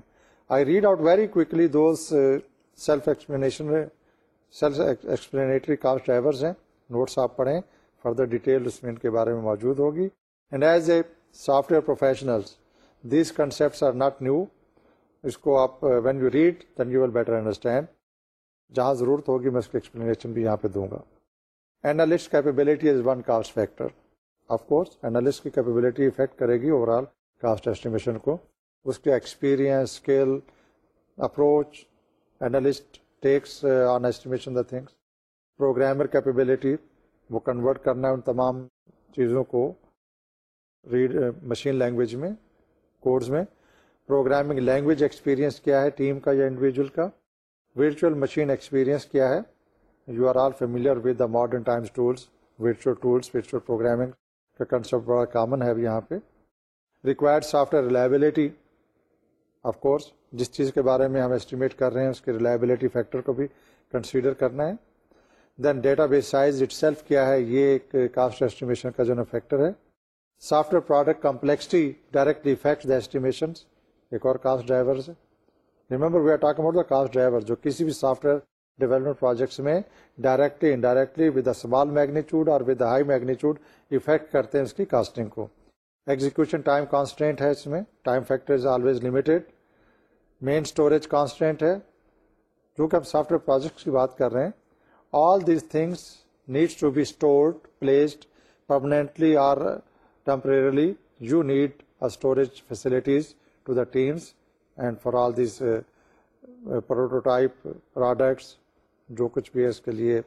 A: I read out very quickly those self explanation self explanatory cost drivers ہیں نوٹس آپ پڑھیں فردر ڈیٹیل اس میں ان کے بارے میں موجود ہوگی and as a software professionals these concepts are not new اس کو آپ when you read then you will better understand جہاں ضرورت ہوگی میں اس کو ایکسپلینیشن بھی یہاں پہ دوں گا analyst capability is one cost factor of course analyst کی کیپیبلٹی افیکٹ کرے گی اوور آل کاسٹ ایسٹیمیشن کو اس کے experience skill approach analyst takes on estimation the things programmer capability وہ کنورٹ کرنا ہے ان تمام چیزوں کو ریڈ مشین لینگویج میں کورس میں پروگرامنگ لینگویج ایکسپیرینس کیا ہے ٹیم کا یا انڈیویجول کا ورچوئل مشین ایکسپیرینس کیا ہے you are all familiar with the modern times tools virtual tools virtual programming کا کنسپٹ بڑا کامن ہے یہاں پہ required software reliability of course جس چیز کے بارے میں ہم اسٹیمیٹ کر رہے ہیں اس کے ریلائبلٹی فیکٹر کو بھی کنسیڈر کرنا ہے then data base size itself کیا ہے یہ ایک کاسٹ ایسٹیمیشن کا جو نا فیکٹر ہے software product complexity directly affect the estimation ایک اور cost driver the cost driver جو کسی بھی سافٹ ویئر ڈیولپمنٹ پروجیکٹس میں directly indirectly with a small magnitude اور ود ہائی میگنیچیوڈ افیکٹ کرتے ہیں اس کی کاسٹنگ کو ایگزیکشن ٹائم کانسٹینٹ ہے اس میں time factor is always limited main storage constant ہے جو کہ ہم سافٹ ویئر پروجیکٹس کی بات کر رہے ہیں all these things needs to be stored placed permanently or temporarily you need storage facilities to the teams and for all these prototype products جو کچھ بھی ہے اس کے لیے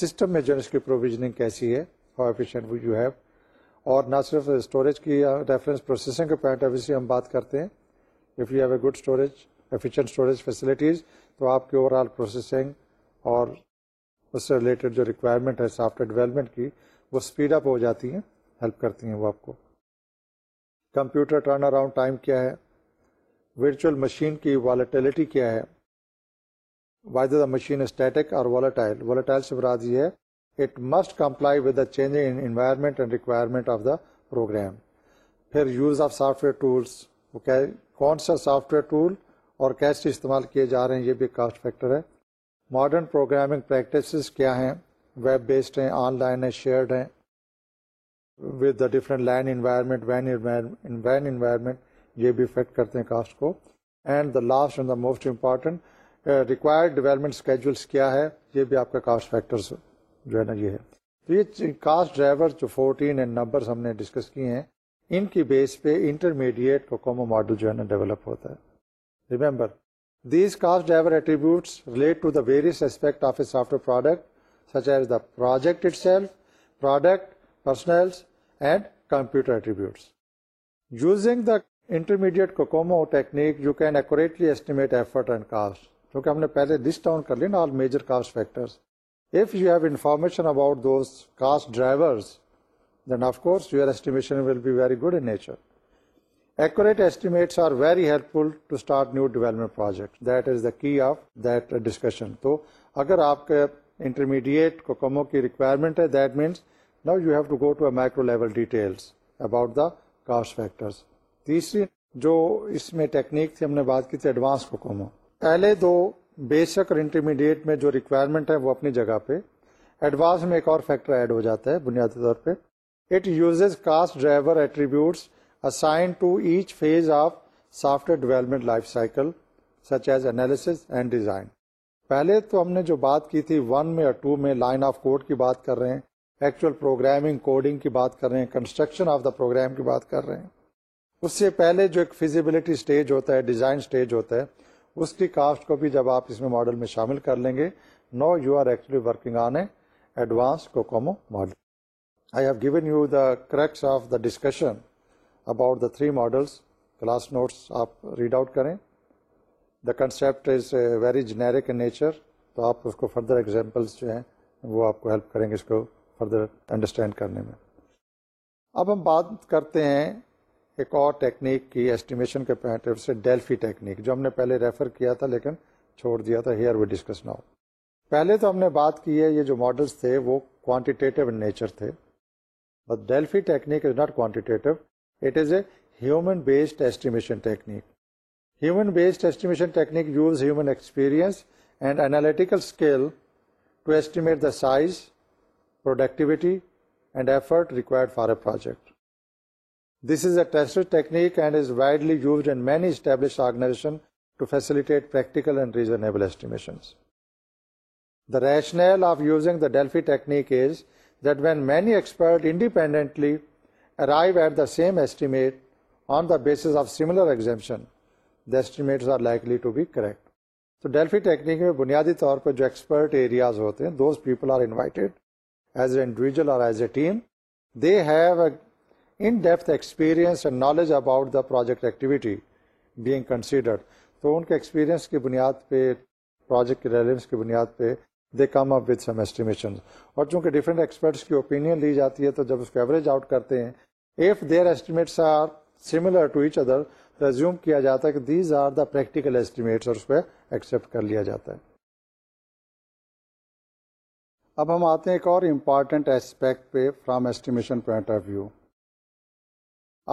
A: سسٹم میں جو اس کی پروویژنگ کیسی ہے ہاؤ یو ہیو اور نہ صرف اسٹوریج کی ریفرنس uh, پروسیسنگ کے پوائنٹ آف ویو سے ہم بات کرتے ہیں if you have a good storage efficient storage facilities تو آپ کی اوور آل پروسیسنگ اور اس سے ریلیٹڈ جو ریکوائرمنٹ ہے سافٹ ویئر ڈیولپمنٹ کی وہ اسپیڈ اپ ہو جاتی ہیں ہیلپ کرتی ہیں وہ آپ کو کمپیوٹر ٹرن اراؤنڈ ٹائم کیا ہے ورچوئل مشین کی والیٹیلیٹی کیا ہے دا مشین اسٹیٹک اور والیٹائل والیٹائل سے یہ ہے it must comply with the change environment and requirement of the program پھر use of software tools وہ کیا کون سا سافٹ ویئر ٹول اور کیسے استعمال کیے جا رہے ہیں یہ بھی کاسٹ فیکٹر ہے ماڈرن پروگرامنگ پریکٹسز کیا ہیں ویب بیسڈ ہیں آن لائن ہیں شیئرڈ ہیں with the different land environment when when environment یہ بھی افیکٹ کرتے ہیں کاسٹ کو and the last and the most important required development schedules کیا ہے یہ بھی آپ کا کاسٹ فیکٹرس جو ہے نا یہ ہے تو یہ کاسٹ ڈرائیور جو فورٹین اینڈ نمبرس ہم نے ڈسکس کیے ہیں ان کی بیس پہ انٹرمیڈیٹ کوکومو ماڈل جو ہے نا ڈیولپ ہوتا ہے remember these cost driver attributes relate to the various aspect of a software product such as the project itself product personnels and computer attributes using the intermediate COCOMO technique you can accurately estimate effort and cost کیونکہ ہم نے پہلے list down کر لیا نا all major cost factors factor formation about those cost driver discussion تو اگر آپ کے انٹرمیڈیٹ کوکومو کی ریکوائرمنٹ ہے کاسٹ فیکٹر تیسری جو اس میں ٹیکنیک تھی ہم نے بات کی تھی ایڈوانس کوکومو پہلے دو بیسک اور انٹرمیڈیٹ میں جو ریکوائرمنٹ ہے وہ اپنی جگہ پہ ایڈوانس میں ایک اور فیکٹر ایڈ ہو جاتا ہے بنیادی طور پہ it uses cost driver attributes assign to each phase of software development life cycle such as and and design پہلے تو ہم نے جو بات کی تھی ون میں اور ٹو میں لائن آف کوڈ کی بات کر رہے ہیں ایکچوئل پروگرامنگ کوڈنگ کی بات کر رہے ہیں کنسٹرکشن آف دا پروگرام کی بات کر رہے ہیں اس سے پہلے جو ایک فیزیبلٹی اسٹیج ہوتا ہے ڈیزائن اسٹیج ہوتا ہے اس کی کاسٹ کو بھی جب آپ اس میں ماڈل میں شامل کر لیں گے now you are actually working on a advance COCOMO model I have go you the crux of the discussion about the three models class notes آپ ریڈ آؤٹ کریں the concept is very generic in nature تو آپ اس کو further examples جو ہیں وہ آپ کو ہیلپ کریں گے اس کو فردر انڈرسٹینڈ کرنے میں اب ہم بات کرتے ہیں ایک اور ٹیکنیک کی ایسٹیمیشن کے پوائنٹ سے ڈیلفی ٹیکنیک جو ہم نے پہلے ریفر کیا تھا لیکن چھوڑ دیا تھا ہیئر وی ڈسکس ناؤ پہلے تو ہم نے بات کی ہے یہ جو ماڈلس تھے وہ کوانٹیٹیو نیچر تھے But Delphi technique is not quantitative. It is a human-based estimation technique. Human-based estimation technique uses human experience and analytical skill to estimate the size, productivity, and effort required for a project. This is a tested technique and is widely used in many established organizations to facilitate practical and reasonable estimations. The rationale of using the Delphi technique is ی expert independently arrive at the same estimate on the basis of similar exemption ایسٹیلی to be correct تو Delphi technique میں بنیادی طور پہ جو expert areas ہوتے ہیں those people are invited as a individual اور as a team they have a in depth experience knowledge about the project activity being considered تو ان کے ایکسپیرینس کی بنیاد پہ پروجیکٹ کے ریلیونس کی بنیاد پہ they come up with some estimation اور چونکہ ڈفرینٹ ایکسپرٹس کی اوپینین لی جاتی ہے تو جب اس کو ایوریج آؤٹ کرتے ہیں if their estimates are similar to each other resume کیا جاتا ہے کہ these are the practical estimates اور اس پہ ایکسیپٹ کر لیا جاتا ہے اب ہم آتے ہیں ایک اور امپارٹینٹ ایسپیکٹ پہ from estimation point of view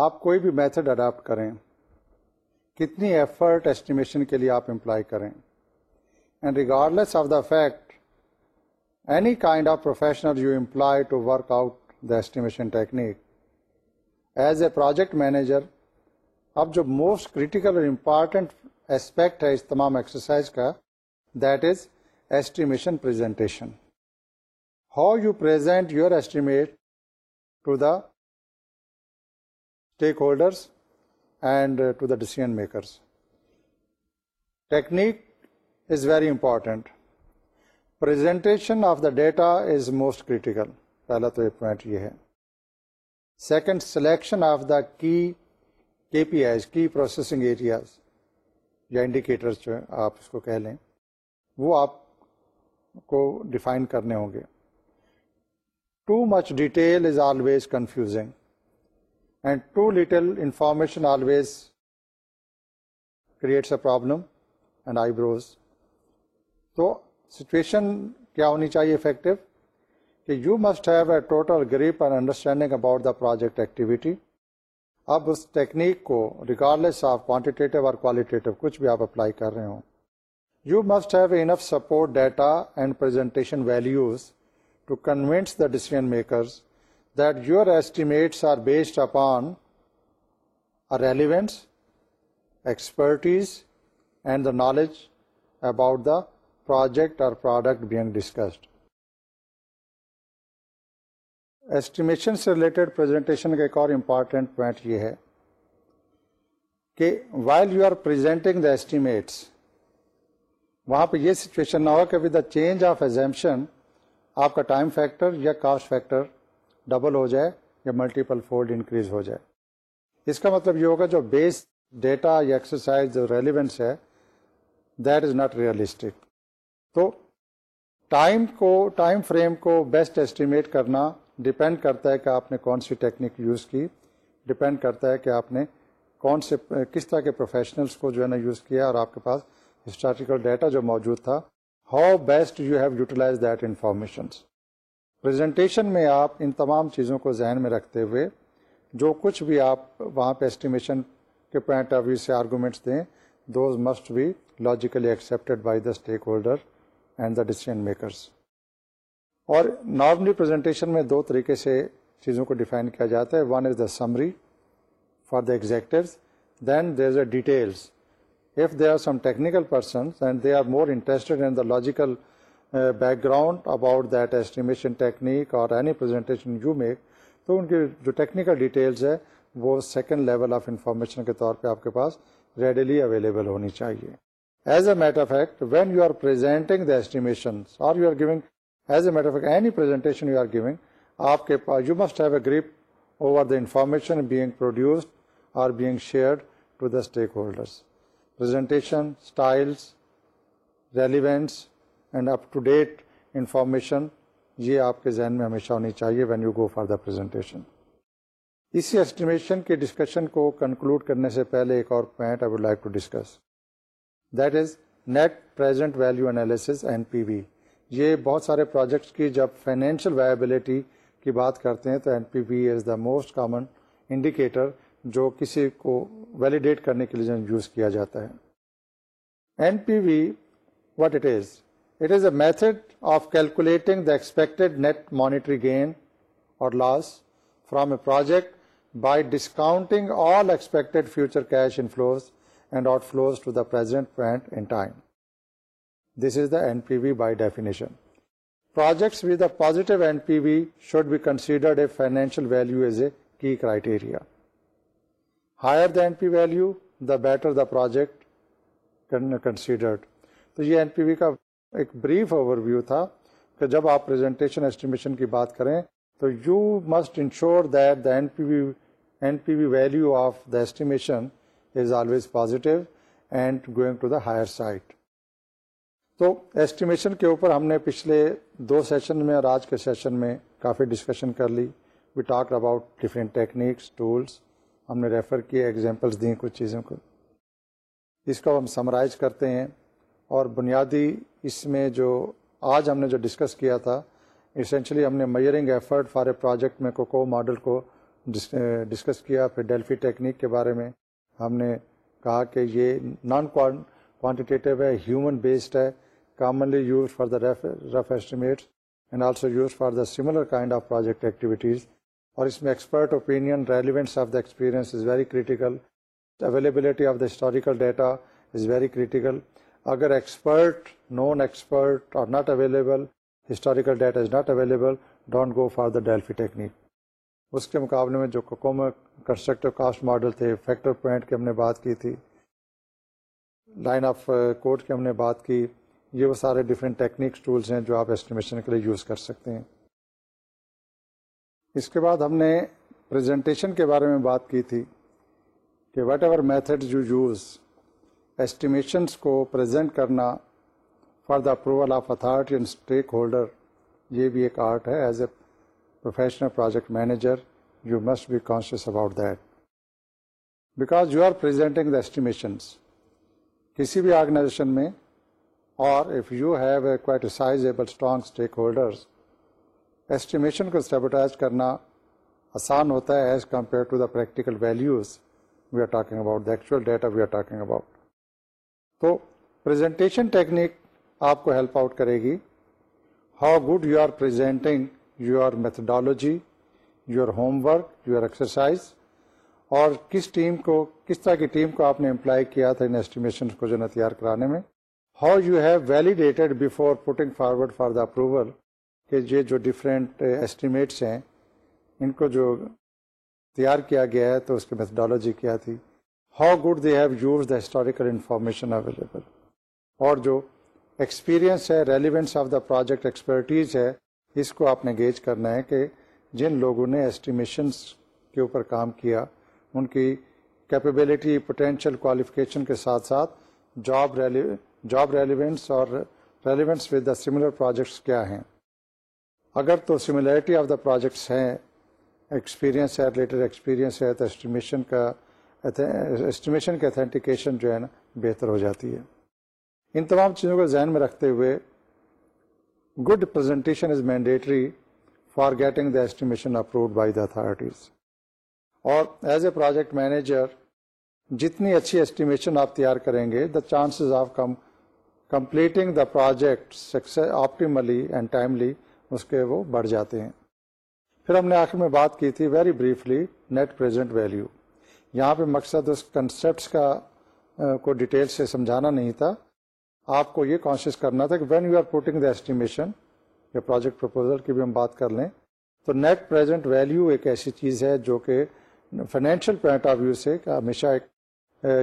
A: آپ کوئی بھی میتھڈ اڈاپٹ کریں کتنی ایفرٹ ایسٹیمیشن کے لیے آپ امپلائی کریں and regardless of the fact any kind of professions you employ to work out the estimation technique as a project manager اب جو موسٹ کریٹیکل اور امپارٹینٹ ایسپیکٹ ہے اس تمام ایکسرسائز کا that is estimation presentation how you present your estimate to the stakeholders and to the decision makers technique is very important presentation of the data is most critical پہلا تو ایک point یہ ہے second selection of the کی K P eyes کی processing areas یا indicators جو آپ اس کو کہہ لیں وہ آپ کو ڈیفائن کرنے ہوں گے too much detail is always confusing and too little information always creates a problem and I تو سچویشن کیا ہونی چاہیے افیکٹو کہ you must have a total grip and understanding about the project activity اب اس ٹیکنیک کو regardless of quantitative اور کچھ بھی آپ اپلائی کر رہے ہوں you must have enough support data and presentation values to convince the decision makers that your estimates are based upon relevance expertise and the knowledge about the jacket اور product being discussed estimation سے related کا ایک اور important point یہ ہے کہ while you آرزینٹنگ دا پہ یہ سیچویشن نہ ہو کہ چینج آف ایزمپشن آپ کا ٹائم فیکٹر یا کاسٹ فیکٹر ڈبل ہو جائے یا ملٹیپل فولڈ انکریز ہو جائے اس کا مطلب یہ ہوگا جو بیس ڈیٹا یا ایکسرسائز جو ریلیونس ہے دیٹ از ناٹ ریئلسٹک تو ٹائم کو ٹائم فریم کو بیسٹ ایسٹیمیٹ کرنا ڈیپینڈ کرتا ہے کہ آپ نے کون سی ٹیکنیک یوز کی ڈیپینڈ کرتا ہے کہ آپ نے کون سے کس طرح کے پروفیشنلس کو جو ہے نا یوز کیا اور آپ کے پاس ہسٹوریکل ڈیٹا جو موجود تھا how best you have utilize that informations presentation میں آپ ان تمام چیزوں کو ذہن میں رکھتے ہوئے جو کچھ بھی آپ وہاں پہ اسٹیمیشن کے پوائنٹ آف ویو سے آرگومنٹس دیں those must be logically accepted by the stakeholder and the decision makers اور نارملی پریزنٹیشن میں دو طریقے سے چیزوں کو ڈیفائن کیا جاتا ہے one is the summary for the executives then there is a details if they are some technical persons and they are more interested in the logical background about that estimation technique اور any you make تو ان کی جو technical details ہے وہ second level of information کے طور پہ آپ کے پاس ریڈیلی اویلیبل ہونی چاہیے as a fact when you giving آپ کے grasp over the information the stakeholders style relevance information یہ آپ کے ذہن میں ہمیشہ ہونی چاہیے when you go for the estimation کے ڈسکشن کو کنکلوڈ کرنے سے پہلے ایک اور point I would like to discuss that is net present value analysis N P V یہ بہت سارے پروجیکٹس کی جب فائنینشیل وائبلٹی کی بات کرتے ہیں تو N P V is the most common indicator جو کسی کو ویلیڈیٹ کرنے کے لیے یوز کیا جاتا ہے N P V what it is it is a method of calculating the expected net monetary gain اور loss from a project by discounting all expected future cash inflows positive should be considered a financial value is a key criteria higher the P value the better the project considered تو یہ ای کا ایک brief overview تھا کہ جب آپ ایسٹی کی بات کریں تو you must ensure the P V value of the estimation is always positive and going to the higher side تو ایسٹیمیشن کے اوپر ہم نے پچھلے دو سیشن میں اور آج کے سیشن میں کافی ڈسکشن کر لی we talk about different techniques tools ہم نے ریفر کیے ایگزامپلس دیں کچھ چیزوں کو اس کو ہم سمرائز کرتے ہیں اور بنیادی اس میں جو آج ہم نے جو ڈسکس کیا تھا اسینشلی ہم نے measuring effort for a project میں کوکو ماڈل کو ڈسکس کیا پھر ڈیلفی ٹیکنیک کے بارے میں ہم نے کہا کہ یہ نان کوانٹیٹیو ہے ہیومن بیسڈ ہے commonly use for the rough estimates and also use for the similar kind of project activities اور اس میں expert opinion relevance of the experience is very critical availability of the historical data is very critical اگر expert non expert are not available historical data is not available don't go for the Delphi technique اس کے مقابلے میں جو COCOMO constructive cost model تھے factor point کی ہم نے بات کی تھی لائن آف کوڈ کی ہم نے بات کی یہ وہ سارے ڈفرینٹ ٹیکنیکس ٹولس ہیں جو آپ ایسٹیمیشن کے لیے یوز کر سکتے ہیں اس کے بعد ہم نے پریزنٹیشن کے بارے میں بات کی تھی کہ whatever method you use estimations کو پریزنٹ کرنا for the approval of authority and stake holder یہ بھی ایک آرٹ ہے as a professional project manager you must be conscious about that because you are presenting the estimations کسی بھی organization میں اور if you have a strong stakeholders estimation کو sabotage کرنا آسان ہوتا ہے as compare to the practical values we are talking about the actual data we are talking about تو پریزنٹیشن ٹیکنیک آپ کو ہیلپ آؤٹ کرے گی how good you are presenting your methodology your home work your exercise اور کس team کو کس طرح کی ٹیم کو آپ نے امپلائی کیا تھا ان ایسٹیمیشن کو جو تیار کرانے میں how you have validated before putting forward for the approval کہ یہ جو ڈفرینٹ ایسٹیمیٹس uh, ہیں ان کو جو تیار کیا گیا ہے تو اس کی میتھڈالوجی کیا تھی how good they have use the historical information available اور جو ایکسپیرئنس ہے relevance of the project expertise ہے اس کو آپ نے گیج کرنا ہے کہ جن لوگوں نے ایسٹیمیشنس کے اوپر کام کیا ان کی کیپیبلٹی پوٹینشیل کوالیفکیشن کے ساتھ ساتھ جاب جاب ریلیونس اور relevance with the similar projects کیا ہیں اگر تو سملیرٹی آف دا پروجیکٹس ہیں ایکسپیرئنس ہے ریلیٹڈ ایکسپیرینس ہے تو ایسٹیمیشن کا ایسٹیمیشن کی اتھینٹیکیشن جو ہے نا بہتر ہو جاتی ہے ان تمام چیزوں کو ذہن میں رکھتے ہوئے good partition is mandatory for getting the estimation approved by the authorities اور ایز اے پروجیکٹ مینیجر جتنی اچھی ایسٹیمیشن آپ تیار کریں گے the chances of come completing the project six آپ اینڈ ٹائملی اس کے وہ بڑھ جاتے ہیں پھر ہم نے آخر میں بات کی تھی very briefly net present value یہاں پہ مقصد اس کنسیپٹس کا کو ڈیٹیل سے سمجھانا نہیں تھا آپ کو یہ کانشیس کرنا تھا کہ when you are putting the estimation یا پروجیکٹ پرپوزل کی بھی ہم بات کر لیں تو نیٹ پریزنٹ ویلیو ایک ایسی چیز ہے جو کہ فائنینشیل پوائنٹ آف ویو سے ہمیشہ ایک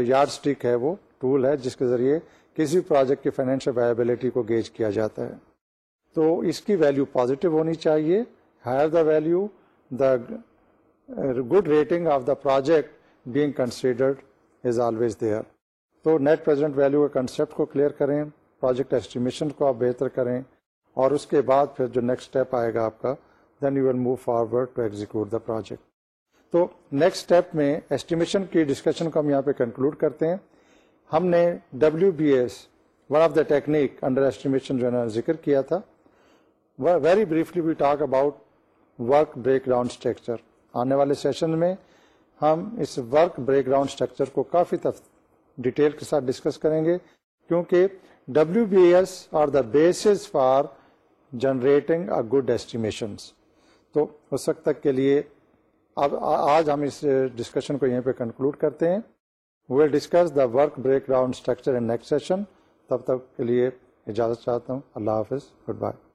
A: یارڈ اسٹک ہے وہ ٹول ہے جس کے ذریعے کسی بھی پروجیکٹ کی فائنینشیل ویبلٹی کو گیج کیا جاتا ہے تو اس کی ویلیو پازیٹیو ہونی چاہیے higher the value the good rating of the project being considered is always there تو نیٹ پرزینٹ ویلو کے کنسیپٹ کو کلیئر کریں پروجیکٹ ایسٹیمیشن کو آپ بہتر کریں اور اس کے بعد پھر جو نیکسٹ اسٹیپ آئے گا آپ کا then you will move forward to execute the project تو نیکسٹ اسٹیپ میں ایسٹیمیشن کی ڈسکشن کو ہم یہاں پہ کنکلوڈ کرتے ہیں ہم نے W B S one of the technique under estimation جو ہے ذکر کیا تھا very briefly we talk about work break ground structure آنے والے سیشن میں ہم اس ورک بریک گراؤنڈ اسٹرکچر کو کافی ڈیٹیل کے ساتھ ڈسکس کریں گے کیونکہ W B S are the bases for generating a good estimations تو اس وقت تک کے لیے اب آج ہم اس ڈسکشن کو یہیں پہ کنکلوڈ کرتے ہیں we'll discuss the work break down structure and next session تب تک کے لیے اجازت چاہتا ہوں اللہ حافظ گڈ بائے